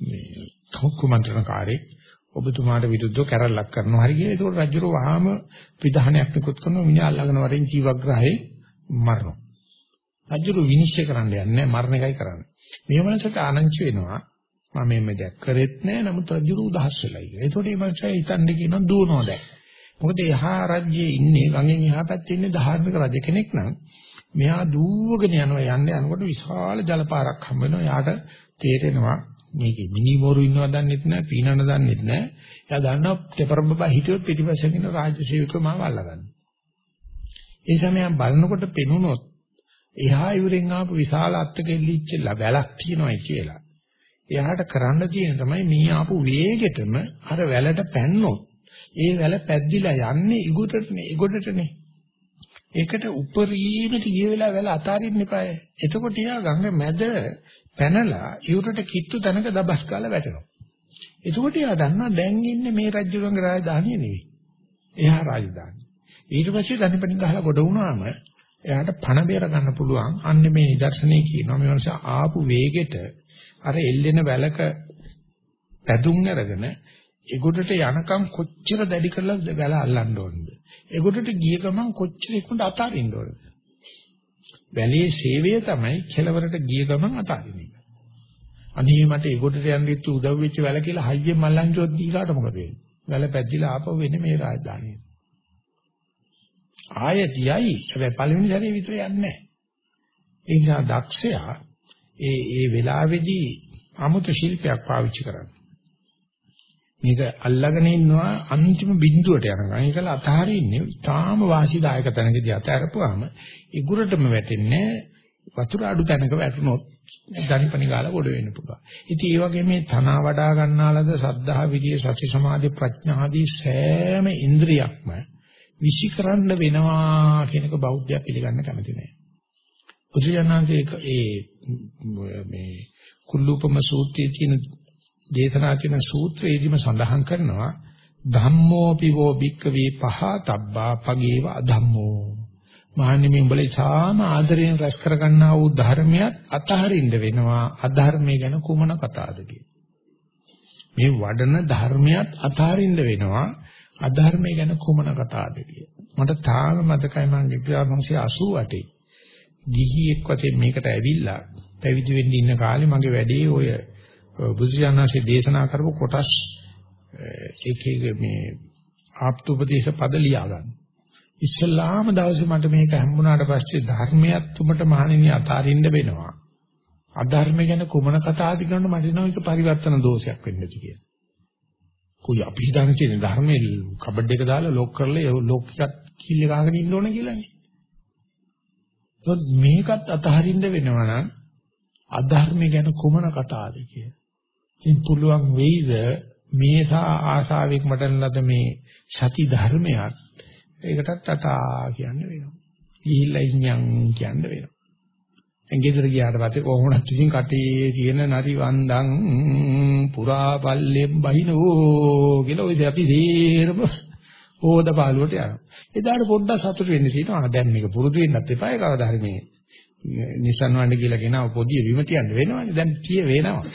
මේ කුමන්ත්‍රණකාරී ඔබතුමාට විරුද්ධව කැරල්ලක් කරනවා. හරි කියලා ඒකෝට රජුර වහාම විධානයක් නිකුත් කරනවා. මිනිහා අල්ලගෙන වරෙන් ජීවග්‍රහයේ මරනවා. රජුරු විනිශ්චය කරන්න යන්නේ මරණ එකයි කරන්නේ මේ මනසට ආනංචි වෙනවා මම මේ දෙයක් කරෙත් නෑ නමුත් රජුරු උදහස් වෙලයි ඒකෝට මේ මනසයි හිතන්නේ කියනවා දුවනවා දැන් මොකද එහා රජ්‍යයේ ඉන්නේ ගඟෙන් එහා පැත්තේ ඉන්නේ ධාර්මික රජ කෙනෙක් නම් මෙහා දුවගෙන යනවා යන්නේ යනකොට විශාල ජලපාරක් හම්බ වෙනවා. යාට තේරෙනවා මේකේ මිනිමෝරු ඉන්නව දන්නෙත් නෑ, පීනන දන්නෙත් නෑ. එයා දන්නවා තෙපරබබා හිටියොත් පිටිපස්සෙන් ඉන්න රාජ්‍ය සේවකව මාව අල්ලගන්න. ඒ සමයන් බලනකොට පෙනුනොත් එහා ඉවරෙන් ආපු විශාල අත්කෙල්ලිච්ච වැලක් තියෙනවායි කියලා. එයාට කරන්න තියෙන තමයි මේ ආපු වේගෙටම අර වැලට පැන්නොත් ඒ වැල පැද්දිලා යන්නේ ඉගොඩටනේ ඉගොඩටනේ. ඒකට උපරිමට ගිය වෙලාව වැල අතාරින්න එපායි. එතකොට යා ගඟ මැද පැනලා ඉවුරට කිට්ටු තැනක දබස් කාලා වැටෙනවා. එතකොට යා දන්නා දැන් ඉන්නේ මේ රජුරංග රාජධානිය නෙවෙයි. එහා රාජධානිය. ඊට පස්සේ ධනිපටින් ගහලා ගොඩ වුණාම එයාට පණ බේර ගන්න පුළුවන්. අන්න මේ නිදර්ශනේ කියනවා මේ වගේ ආපු වේගෙට අර එල්ලෙන වැලක පැදුම් අරගෙන ඒගොඩට යනකම් කොච්චර දැඩි කරලා වැල අල්ලන්න ඕනද? ඒගොඩට ගිය ගමන් කොච්චර ඉක්මනට අතාරින්න ඕනද? වැලේ සේවය තමයි කෙලවරට ගිය ගමන් අතාරින්න එක. අනේ මට ඒගොඩට යන්න ඉතු උදව් වෙච්ච වැල කියලා හයියෙන් මල්ලන්ජොත් දීලාට මොකද වෙන්නේ? වැල පැද්දිලා ආපහු වෙන්නේ මේ රාජධානියේ. ආයතියයි හැබැයි පළවෙනි සැරේ විතර යන්නේ නැහැ. ඒ නිසා දක්ෂයා ඒ ඒ වෙලාවේදී අමුතු ශිල්පයක් පාවිච්චි කරන්න. මේක අල්ලගෙන ඉන්නවා අන්තිම බිඳුවට යනකම්. ඒකල අතහරින්නේ තාම වාසිදායක තැනකදී අතහැරපුවාම ඉගුරටම වැටෙන්නේ වතුර අඩු තැනක වැටුනොත් ධනිපනි ගාලා ගොඩ වෙන්න පුළුවන්. ඉතින් ඒ වගේ මේ තනවා වඩා ගන්නාලද සද්ධා විදියේ සති සමාධි ප්‍රඥා ආදී සෑම ඉන්ද්‍රියක්ම විසිකරන්න වෙනවා කියනක බෞද්ධය පිළිගන්න කැමති නෑ. බුදුජානකේ ඒ මේ කුල්ලූපම සූත්‍රයේ තියෙන දේශනා කියන සූත්‍රයේදීම සඳහන් කරනවා ධම්මෝ පිවෝ භික්කවේ පහතබ්බා පගේව අධම්මෝ. මහන්නේ මේ උඹලා ඡාම ආදරයෙන් රැස් කරගන්නා වූ ධර්මයක් අතහරින්න වෙනවා. අධර්මයේ ගැන කුමන කතාවද මේ වඩන ධර්මයක් අතහරින්න වෙනවා. අධර්මයේ ගැන කුමන කතාවද මට තාම මතකයි මම 1988 ගිහියෙක් වශයෙන් මේකට ඇවිල්ලා පැවිදි වෙන්න ඉන්න කාලේ මගේ වැඩේ ඔය බුදුසසුනාසේ දේශනා කරපු කොටස් එක එක මේ ආප්තුපදේශ පද ලියා ගන්න. ඉස්ලාම දවසේ මට මේක හම්බුණාට පස්සේ ධර්මයක් තුමට මහණෙනි අතාරින්න වෙනවා. අධර්ම ගැන කුමන කතාවද කියනොත් මට නෝ ඒක පරිවර්තන දෝෂයක් වෙන්නද කියලා. කොයි අපි හිතන්නේ තියෙන ධර්මයේ කබඩ් එක දාලා ලොක් කරලා ඒ ලොක් එකත් කිල්ල ගහගෙන ඉන්න ඕන කියලානේ. ඒත් මේකත් අතහරින්න වෙනවා නම් අධර්ම ගැන කුමන කතාවද කියලා. ඉතින් පුළුවන් වෙයිද මේසා ආශාවෙක් මඩන ලද මේ සති ධර්මයක් ඒකටත් අටා කියන්න වෙනවා. ගිහිල්ලා ඉන්නම් කියන්න වෙනවා. දැන් ගෙදර ගියාට පස්සේ කොහොමවත් ඉතින් කටේ තියෙන nari වන්දන් පුරා පල්ලෙන් බහිනෝ කියලා ඔය අපි තේරම ඕද පාළුවට යනවා. එදාට පොඩ්ඩක් සතුටු වෙන්න තියෙනවා. දැන් මේක පුරුදු වෙන්නත් එපා ඒ කවදා හරි මේ නිසන් වණ්ඩ කියලා කෙනා පොදිය බිම තියන්න වෙනවනේ. දැන් කිය වෙනවා.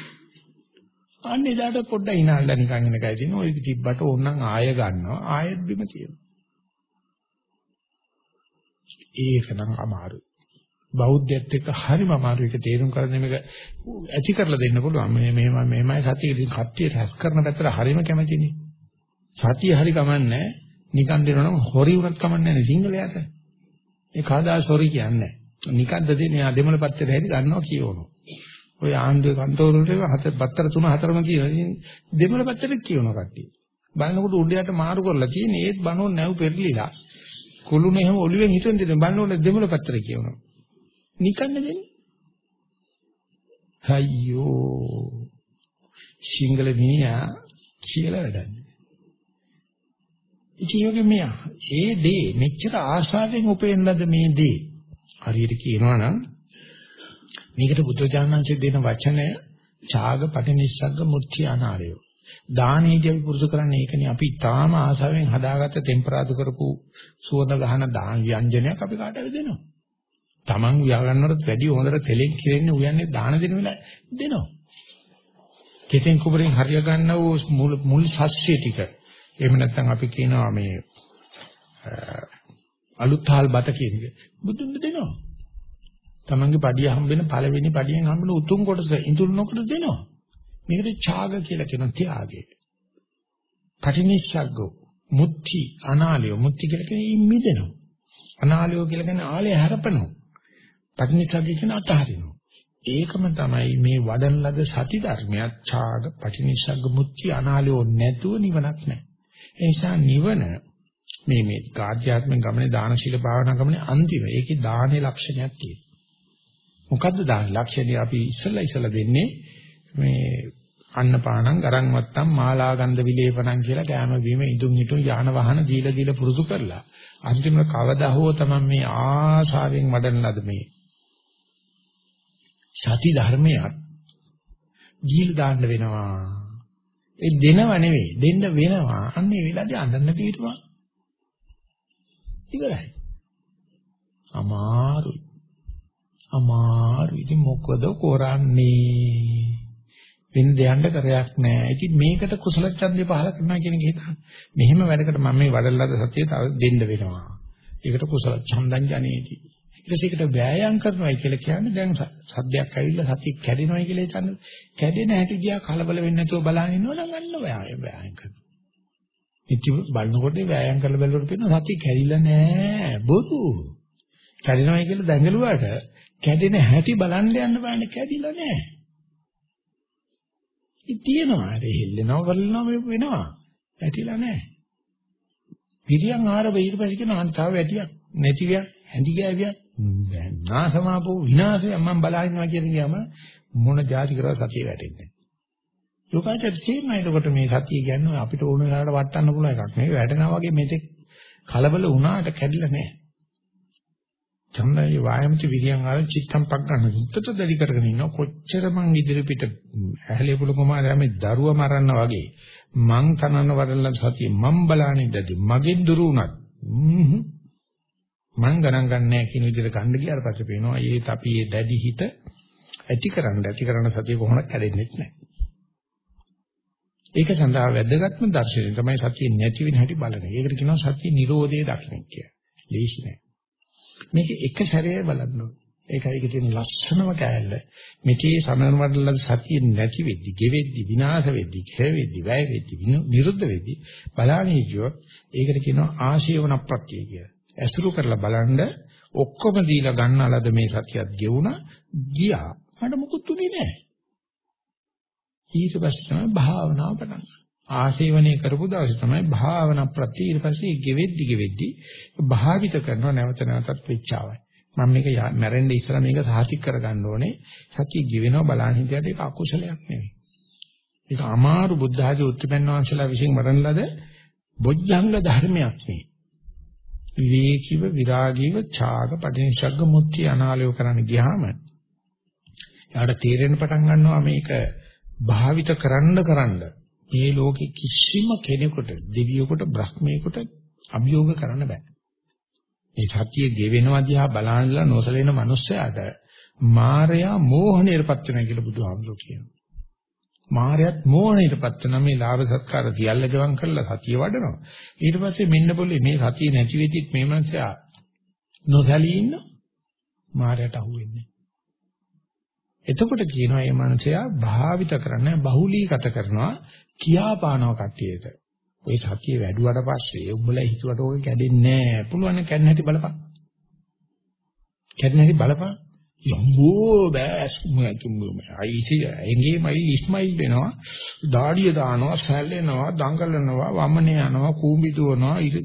අන්න එදාට පොඩ්ඩක් hinaalla නිකන් එන එකයි තියෙන්නේ. ඔය තිබ්බට ඕනනම් ආය ගන්නවා. ආයෙත් බිම තියෙනවා. ඒක නම් අමාරුයි. බෞද්ධයත් එක්ක හරිම අමාරු එක තේරුම් කරගෙන මේක ඇති කරලා දෙන්න පුළුවන්. මේ මෙහෙම මෙහෙමයි සතිය ඉතින් කට්ටිය රැස් කරන පැත්තට හරිම කැමතිනේ. සතිය හරි කමන්නේ නිකන් දෙනවනම් හොරි උනත් කමන්නේ නැහැ සිංහලයට. ඒ කවදා සොරි කියන්නේ නිකන්ද දෙන්නේ ආ දෙමළ පත්‍රයට හැදි ගන්නවා කියවනවා. ඔය ආණ්ඩුවේ කන්තෝරුවට හත පත්‍ර තුන හතරම කියනවා. දෙමළ පත්‍රෙත් කියවනවා කට්ටිය. බලනකොට උඩයට මාරු කරලා තියෙන්නේ ඒත් බනෝ නැව් පෙරලිලා. කුළුනේ හැම ඔළුවෙන් හිටෙන් දෙන බලනකොට දෙමළ පත්‍රය කියවනවා. නිකන්න දෙන්නේ. අයියෝ. සිංගල මිනිහා කියලා වැඩන්නේ. ඉතින් යෝගෙ මෙයා ඒ දේ මෙච්චර ආශාවෙන් උපෙන්නද මේ දේ හරියට කියනවා නම් මේකට බුදුජානනාංශය දෙන වචනය ඡාග පටිනිස්සග්ග මුත්‍ති අනාරය. දානීදී අපි පුරුදු කරන්නේ ඒකනේ අපි තාම ආශාවෙන් හදාගත්ත ටෙම්පරාදු කරපු සුවඳ ගහන දාන ව්‍යංජනයක් අපි කාටද දෙනවා. Taman උයා ගන්නවට වැඩි හොඳට තෙලෙන් කිරෙන්නේ උයන්නේ දාන දෙන වෙලාව දෙනවා. කෙතෙන් කුබරෙන් හරිය ගන්න වූ මුල් මුල් සස්්‍ය ටික. එහෙම නැත්නම් අපි කියනවා මේ අලුත්හල් බත කියන්නේ බුදුන් දෙනවා. Tamange පඩිය හම්බෙන පළවෙනි පඩියෙන් හම්බෙන උතුම් කොටස ඉඳුල් නොකර දෙනවා. මේකට ඡාග කියලා කියන ත්‍යාගය. කටිනිස්සග්ගෝ මුත්‍ති අනාලය මුත්‍ති කියලා කියන්නේ මිදෙනවා. අනාලය කියලා කියන්නේ ආලය හැරපෙනවා. පටිනිස්සග්ගය කියන අතහරිනවා. ඒකම තමයි මේ වඩන ලද සති ධර්මයක් ඡාග පටිනිස්සග්ග මුත්‍ති අනාලය නැතුව නිවනක් නැහැ. ඒ නිසා නිවන මේ මේ කාර්යාත්මක ගමනේ දාන ශීල භාවනා ගමනේ අන්තිම ඒකේ දානේ ලක්ෂණයක් තියෙනවා. මොකද්ද දාන ලක්ෂණය අපි ඉස්සෙල්ලා ඉස්සෙල්ලා දෙන්නේ මේ අන්නපානං ගරන් වත්තම් මාලා ගන්ධ විලේපණං කියලා කැම බීම ඉදුම් හිටුම් යාන වාහන දීලා දීලා පුරුදු කරලා අන්තිමට කවදා හෝ තමයි මේ ආශාවෙන් වඩන ලද මේ සති ධර්මයක් දීලා දාන්න වෙනවා ඒ දෙනව නෙවෙයි දෙන්න වෙනවා අන්න ඒ වෙලාවදී අඬන්න පිටුවා ඉවරයි අමාරුයි අමාරු. ඉතින් මොකද කරන්නේ? වෙන දෙයන්න කරයක් නැහැ. ඉතින් මේකට කුසල ඡන්දේ පහල කරනවා කියන එක හිතන්න. මෙහෙම වැඩකට මම මේ වඩලලාද සතිය තව දෙන්න වෙනවා. ඒකට කුසල ඡන්දං ජනේති. ඊට පස්සේ ඒකට වෑයම් කරනවා කියලා කියන්නේ දැන් සද්දයක් ඇවිල්ලා සතිය කැඩෙනවා කියලා හිතන්න. කැඩෙන හැටි දිහා කලබල වෙන්නේ නැතුව බලන් ඉන්නවනම් අන්න වෑයම් වෑයම් කරනවා. ඉතින් බලනකොට වෑයම් කරලා බලනකොට පේනවා සතිය කැඩිලා නෑ. බොරු. කැඩෙනවයි කියලා දැඟලුවාට කැඩෙන හැටි බලන්න යන්න බෑනේ කැඩිලා නෑ. ඉතින් තියෙනවා ඒ හෙල්ලෙනවා වල්ලනවා වෙනවා. ඇටිලා නෑ. පිරියන් ආරව ඊට පස්සේ කියන අන්තාව ඇටියක් නැතිවියක් හැඳි ගෑවියක් නාසමාපෝ විනාශය මම බලහිනවා කියන ගියාම මොන જાති කරා සතිය වැටෙන්නේ. යෝගාචර තේමයි එතකොට මේ සතිය කියන්නේ අපිට ඕන වෙලාවට වටන්න පුළුවන් එකක් නෙවෙයි. වැටෙනවා වගේ මෙතෙක් කලබල වුණාට කැඩිලා නෑ. චන්දයි වායමති විරියන් ආර චිත්තම් පක් ගන්න හිතට දෙලි කරගෙන ඉන්න කොච්චර මං ඉදිරි පිට ඇහැලේ පුළු කුමාරයා මේ දරුවා මරන්න වගේ මං තනන වඩන සතිය මං බලානේ ඉඳදී මගෙන් දුරු වුණත්. මං ගණන් ගන්නෑ කියන විදිහට ගන්න ගියාට පස්සේ පේනවා ඒත් අපි මේ දැඩි හිත ඇතිකරන්න ඇතිකරන සතිය කොහොමද කැඩෙන්නේ නැහැ ඒක සඳහා වැදගත්ම දර්ශනය තමයි සතිය නැති වෙන හැටි බලන. ඒකට කියනවා සතිය නිරෝධයේ දක්ෂණය කියලා. ලේසි නෑ. මේක එක සැරේ බලන්න ඕනේ. ඒකයි ඒකේ තියෙන ලස්සනම කෑල්ල. මෙකේ සමනන වඩල සතිය නැති වෙද්දි, ගෙවෙද්දි, විනාශ වෙද්දි, ඛේවෙද්දි, වැය වෙද්දි, නිරුද්ධ වෙද්දි බලන්නේ කියොත් ඒකට කියනවා ආශේවන ප්‍රත්‍ය කියලා. ඇසුරු කරලා බලන්න ඔක්කොම දීලා ගන්නලද මේ සතියත් ගෙවුණා ගියා. මට මුකුත් උනේ නැහැ. ඊට පස්සේ තමයි භාවනාව පටන් ගන්නේ. ආශේවනය කරපු දවසේ තමයි භාවනා ප්‍රති ඊට පස්සේ ගෙවෙද්දි ගෙවෙද්දි භාවිත කරනවා නැවත නැවතත් වෙච්චාවයි. මම මේක මැරෙන්න ඉස්සලා මේක සාහිතික කරගන්න ඕනේ. සතිය ගෙවෙනවා බලන්න හිටියට ඒක අකුසලයක් නෙවෙයි. ඒක අමාරු බුද්ධ ආදී උත්පන්න වංශලා විසින් වරන ලද බොජ්ජංග ධර්මයක් නේ. විවේකීව විරාගීව ඡාග පටිනිසග්ග මුත්‍ති අනාලය කරන්න ගියාම යාට තීරණ පටන් ගන්නවා මේක භාවිත කරන්න කරන්න මේ ලෝකෙ කිසිම කෙනෙකුට දෙවියෙකුට බ්‍රහ්මයෙකුට අභියෝග කරන්න බෑ. මේ සත්‍ය ගෙවෙනවා දිහා බලනලා නොසලෙන මනුස්සයාට මායя මෝහණයටපත් වෙනවා කියලා බුදුහාමුදුරුවෝ කියනවා. මායයත් මෝහණයටපත් වෙන මේ ලාභ සත්කාර සියල්ල ගවන් කරලා සතිය වඩනවා. ඊට පස්සේ මෙන්න පොලේ මේ සතිය නැති වෙද්දිත් මේ මනසයා නොසැලී ඉන්න මායයට අහුවෙන්නේ. එතකොට කියනවා මේ මනසයා භාවිත කරන බහුලීගත කරනවා කියාපානව කට්ටියට. ওই සතිය වැඩුවට පස්සේ උඹලා හිතුවට ඕක කැඩෙන්නේ නැහැ. පුළුවන් නම් කැඩෙන හැටි බලපන්. කැඩෙන හැටි බලපන්. යම්බෝ බෑස් අයිසි එංගේමයි ඉස්මයිල් වෙනවා. දාඩිය දානවා සැල්ලෙනවා දඟලනවා වමනේ යනවා කූඹි දුවනවා. ඉත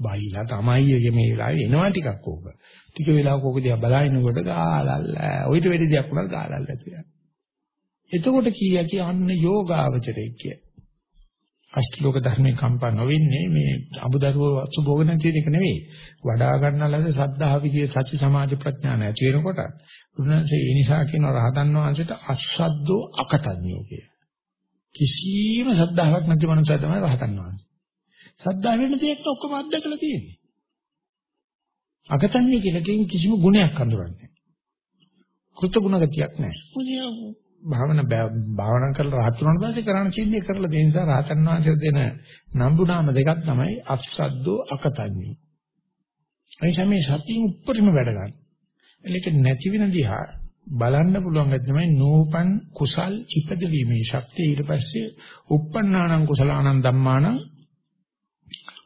බයිලා තමයි මේ වෙලාවේ එනවා ටිකක් ඕක. ටික වෙලාවක ඕක දිහා බලනකොට ගාලල්ල. ඔයිට වෙඩි දෙයක් උනත් ගාලල්ල කියලා එතකොට කීය කිය අන්න යෝගාවචරය කිය. අෂ්ටලෝක ධර්මේ කම්පා නොවෙන්නේ මේ අමුදරුව වස්තු භෝග නැති එක නෙවෙයි. වඩා ගන්නලද සද්ධා විදියේ සති සමාධි ප්‍රඥා නැති වෙනකොට උන්වහන්සේ ඒ නිසා කියන රහතන් වහන්සේට අස්සද්දෝ අකතඤ්ඤෝ කිය. කිසිම සද්ධාාවක් නැති මනුස්සය තමයි රහතන් වහන්සේ. සද්ධා වෙන දෙයක් ඔක්කොම අත්දකලා තියෙන්නේ. අකතඤ්ඤ කියලා කියන කිසිම ගුණයක් අඳුරන්නේ නැහැ. කෘත ගුණ ගතියක් නැහැ. භාවනා භාවනා කරලා රහත් වුණාට පස්සේ කරන්න කියන්නේ කරලා ඒ නිසා රහතන් වහන්සේ දෙන නම්බු නාම දෙකක් තමයි අස්සද්දෝ අකතඤ්ඤෝ. එනිසා මේ සතිය උඩරිම වැඩ ගන්න. ඒක නැති වෙන දිහා බලන්න පුළුවන් ගැ තමයි නෝපන් කුසල් ඉපදවීමේ ශක්තිය ඊට පස්සේ uppannānaṁ කුසලානං ධම්මානං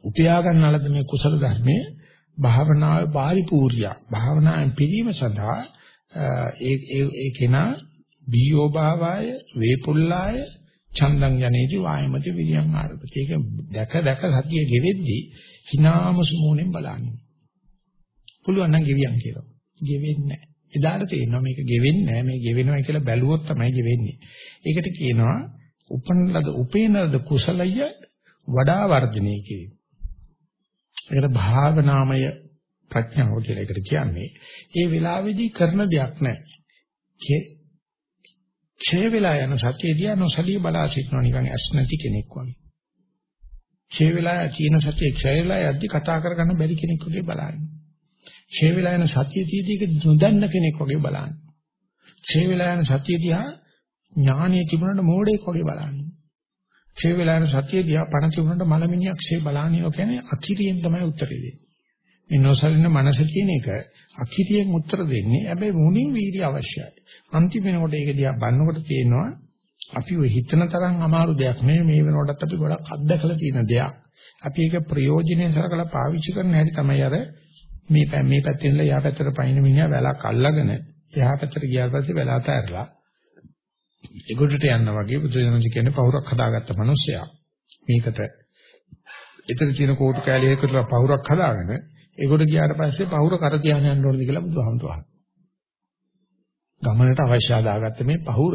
උපයා ගන්නලද මේ කුසල ධර්මයේ භාවනාවේ පරිපූර්ණිය භාවනාවෙන් පිළිම සඳහා ඒ ඒ කෙනා බීයෝ භාවාය වේපුල්ලාය චන්දං යනේති වායමති විරියං ආරපති. ඒක දැක දැක සතිය ගෙවෙද්දී hinamusu මොනෙන් බලන්නේ. පුළුවන් නම් ගෙවියන් කියලා. ගෙවෙන්නේ නැහැ. එදාට තේරෙනවා මේක ගෙවෙන්නේ නැහැ. මේ ගෙවෙනවා කියලා බැලුවොත් තමයි ගෙවෙන්නේ. ඒකට කියනවා උපන්නලද උපේනලද කුසලය වඩා වර්ධනය කිරීම. ඒකට භාවනාමය ප්‍රඥාව කියලා එකට කියන්නේ. ඒ වෙලාවේදී කරන දෙයක් නැහැ. ඡේ වෙලා යන සතියදී නොසලී බලා සිටනවා නිකන් ඇස් නැති කෙනෙක් වගේ. ඡේ වෙලා කියන සතිය ඡේ වෙලා යද්දි කතා කරගන්න බැරි කෙනෙක් වගේ බලන්නේ. ඡේ වෙලා යන සතිය තීදී නොදන්න කෙනෙක් වගේ බලන්නේ. ඡේ වෙලා යන සතිය දිහා ඥානීය තිබුණාට මෝඩෙක් වගේ බලන්නේ. ඡේ වෙලා යන සතිය දිහා පණ තිබුණාට මලමිනියක් ඡේ බලන්නේ කියන්නේ අතිරියෙන් තමයි උත්තරේ දෙන්නේ. මේ නොසලින මනස කියන එක අකිරියෙන් උත්තර දෙන්නේ. හැබැයි මුණින් වීර්ය අවශ්‍යයි. අන්තිම වෙනකොට ඒක දිහා බලනකොට තේනවා අපි ඔය හිතන තරම් අමාරු දෙයක් නෙමෙයි මේ වෙනකොටත් අපි ගොඩක් අත්දකලා තියෙන දෙයක්. අපි ඒක ප්‍රයෝජනෙට සරකලා පාවිච්චි කරන හැටි තමයි අර මේ මේ පැත්තෙන් ඉඳලා යා පැත්තට පයින් මිනිහා වැලක් අල්ලගෙන එහා පැත්තට ගියාට පස්සේ වැල අතහැරලා ඒගොඩට යන්න වගේ බුදුදහම කියන්නේ පහුරක් හදාගත්ත මිනිස්සයා. මේකට එතන තියෙන කෝටු කෑලිය එකතුලා පහුරක් හදාගෙන ඒගොඩ ගියාට පස්සේ පහුර කර තියාගෙන යන්න ඕනද කියලා බුදුහාමුදුරුවෝ අහනවා. ගමනට අවශ්‍ය ආදාගත්ත මේ පහුර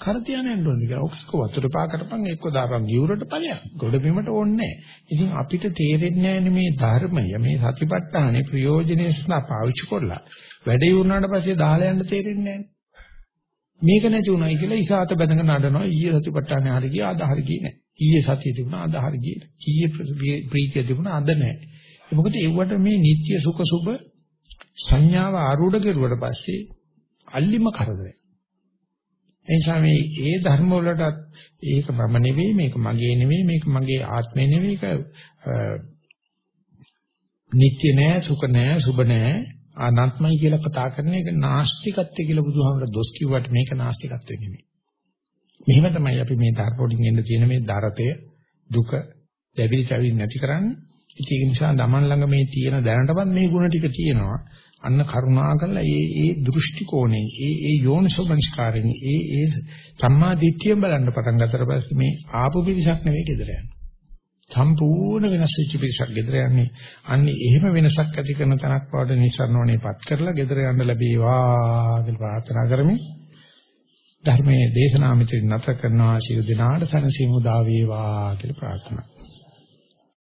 කර තියාගෙන යන්න ඕනද කියලා. ඔක්ක වතුර පා කරපන් එක්ක දාපන් ගියුරට ඵලයක්. ගොඩ බිමට ඕනේ නැහැ. ඉතින් අපිට තේරෙන්නේ නැහැ මේ ධර්මය මේ සතිපට්ඨානේ ප්‍රයෝජනෙ සඳහා පාවිච්චි කරලා වැඩ ඉවරනාට පස්සේ දාලා යන්න තේරෙන්නේ නැහැ. මේක නැති උනායි කියලා ඉසాత බැඳගෙන නඩනවා ඊයේ සතිපට්ඨානේ හරි ගියා අද හරි ගියේ නැහැ. ඊයේ සතිය තිබුණා අද හරි ගියේ නැහැ. ඊයේ ප්‍රීතිය තිබුණා අද නැහැ. මොකද ඒවට මේ නිත්‍ය සුඛ සුබ සංඥාව ආරූඪ කෙරුවට පස්සේ අල්ලිම කරදරයි. එනිසා මේ ඒ ධර්ම වලටත් ඒක මම නෙවෙයි මේක මගේ නෙවෙයි මේක මගේ ආත්මය නෙවෙයි ඒක නිත්‍ය නෑ සුඛ නෑ සුබ නෑ අනත්මයි කියලා කතා කරන එක නාස්තිකත්වය කියලා බුදුහාමර දොස් කිව්වට මේක නාස්තිකත්වය නෙමෙයි. මෙහෙම තමයි අපි මේ ධර්ම වලින් එන්න තියෙන මේ දරතය දුක දැවිලි චවිලි නැති කරන්නේ ඒක නිසා Taman ළඟ මේ තියෙන දැනටමත් මේ ಗುಣ ටික තියෙනවා. අන්න කරුණා කරලා ඒ ඒ දෘෂ්ටි කෝණේ ඒ ඒ යෝනිසෝමනස්කාරයෙන් ඒ ඒ සම්මා දිට්ඨියෙන් බලන්න පටන් ගත්තට පස්සේ මේ ආපු පිරිසක් නෙවෙයි gedera යන්නේ. සම්පූර්ණ වෙනස් වෙච්ච පිරිසක් gedera යන්නේ. අන්නේ එහෙම වෙනසක් ඇති කරන තැනක් බවට නිසරණෝණේපත් කරලා gedera යන්න ලැබේවා කියලා ප්‍රාර්ථනා කරමි. ධර්මයේ දේශනා මෙතන නැත කරනවා ශිරු දිනාට සනසීමු දා වේවා කියලා ප්‍රාර්ථනා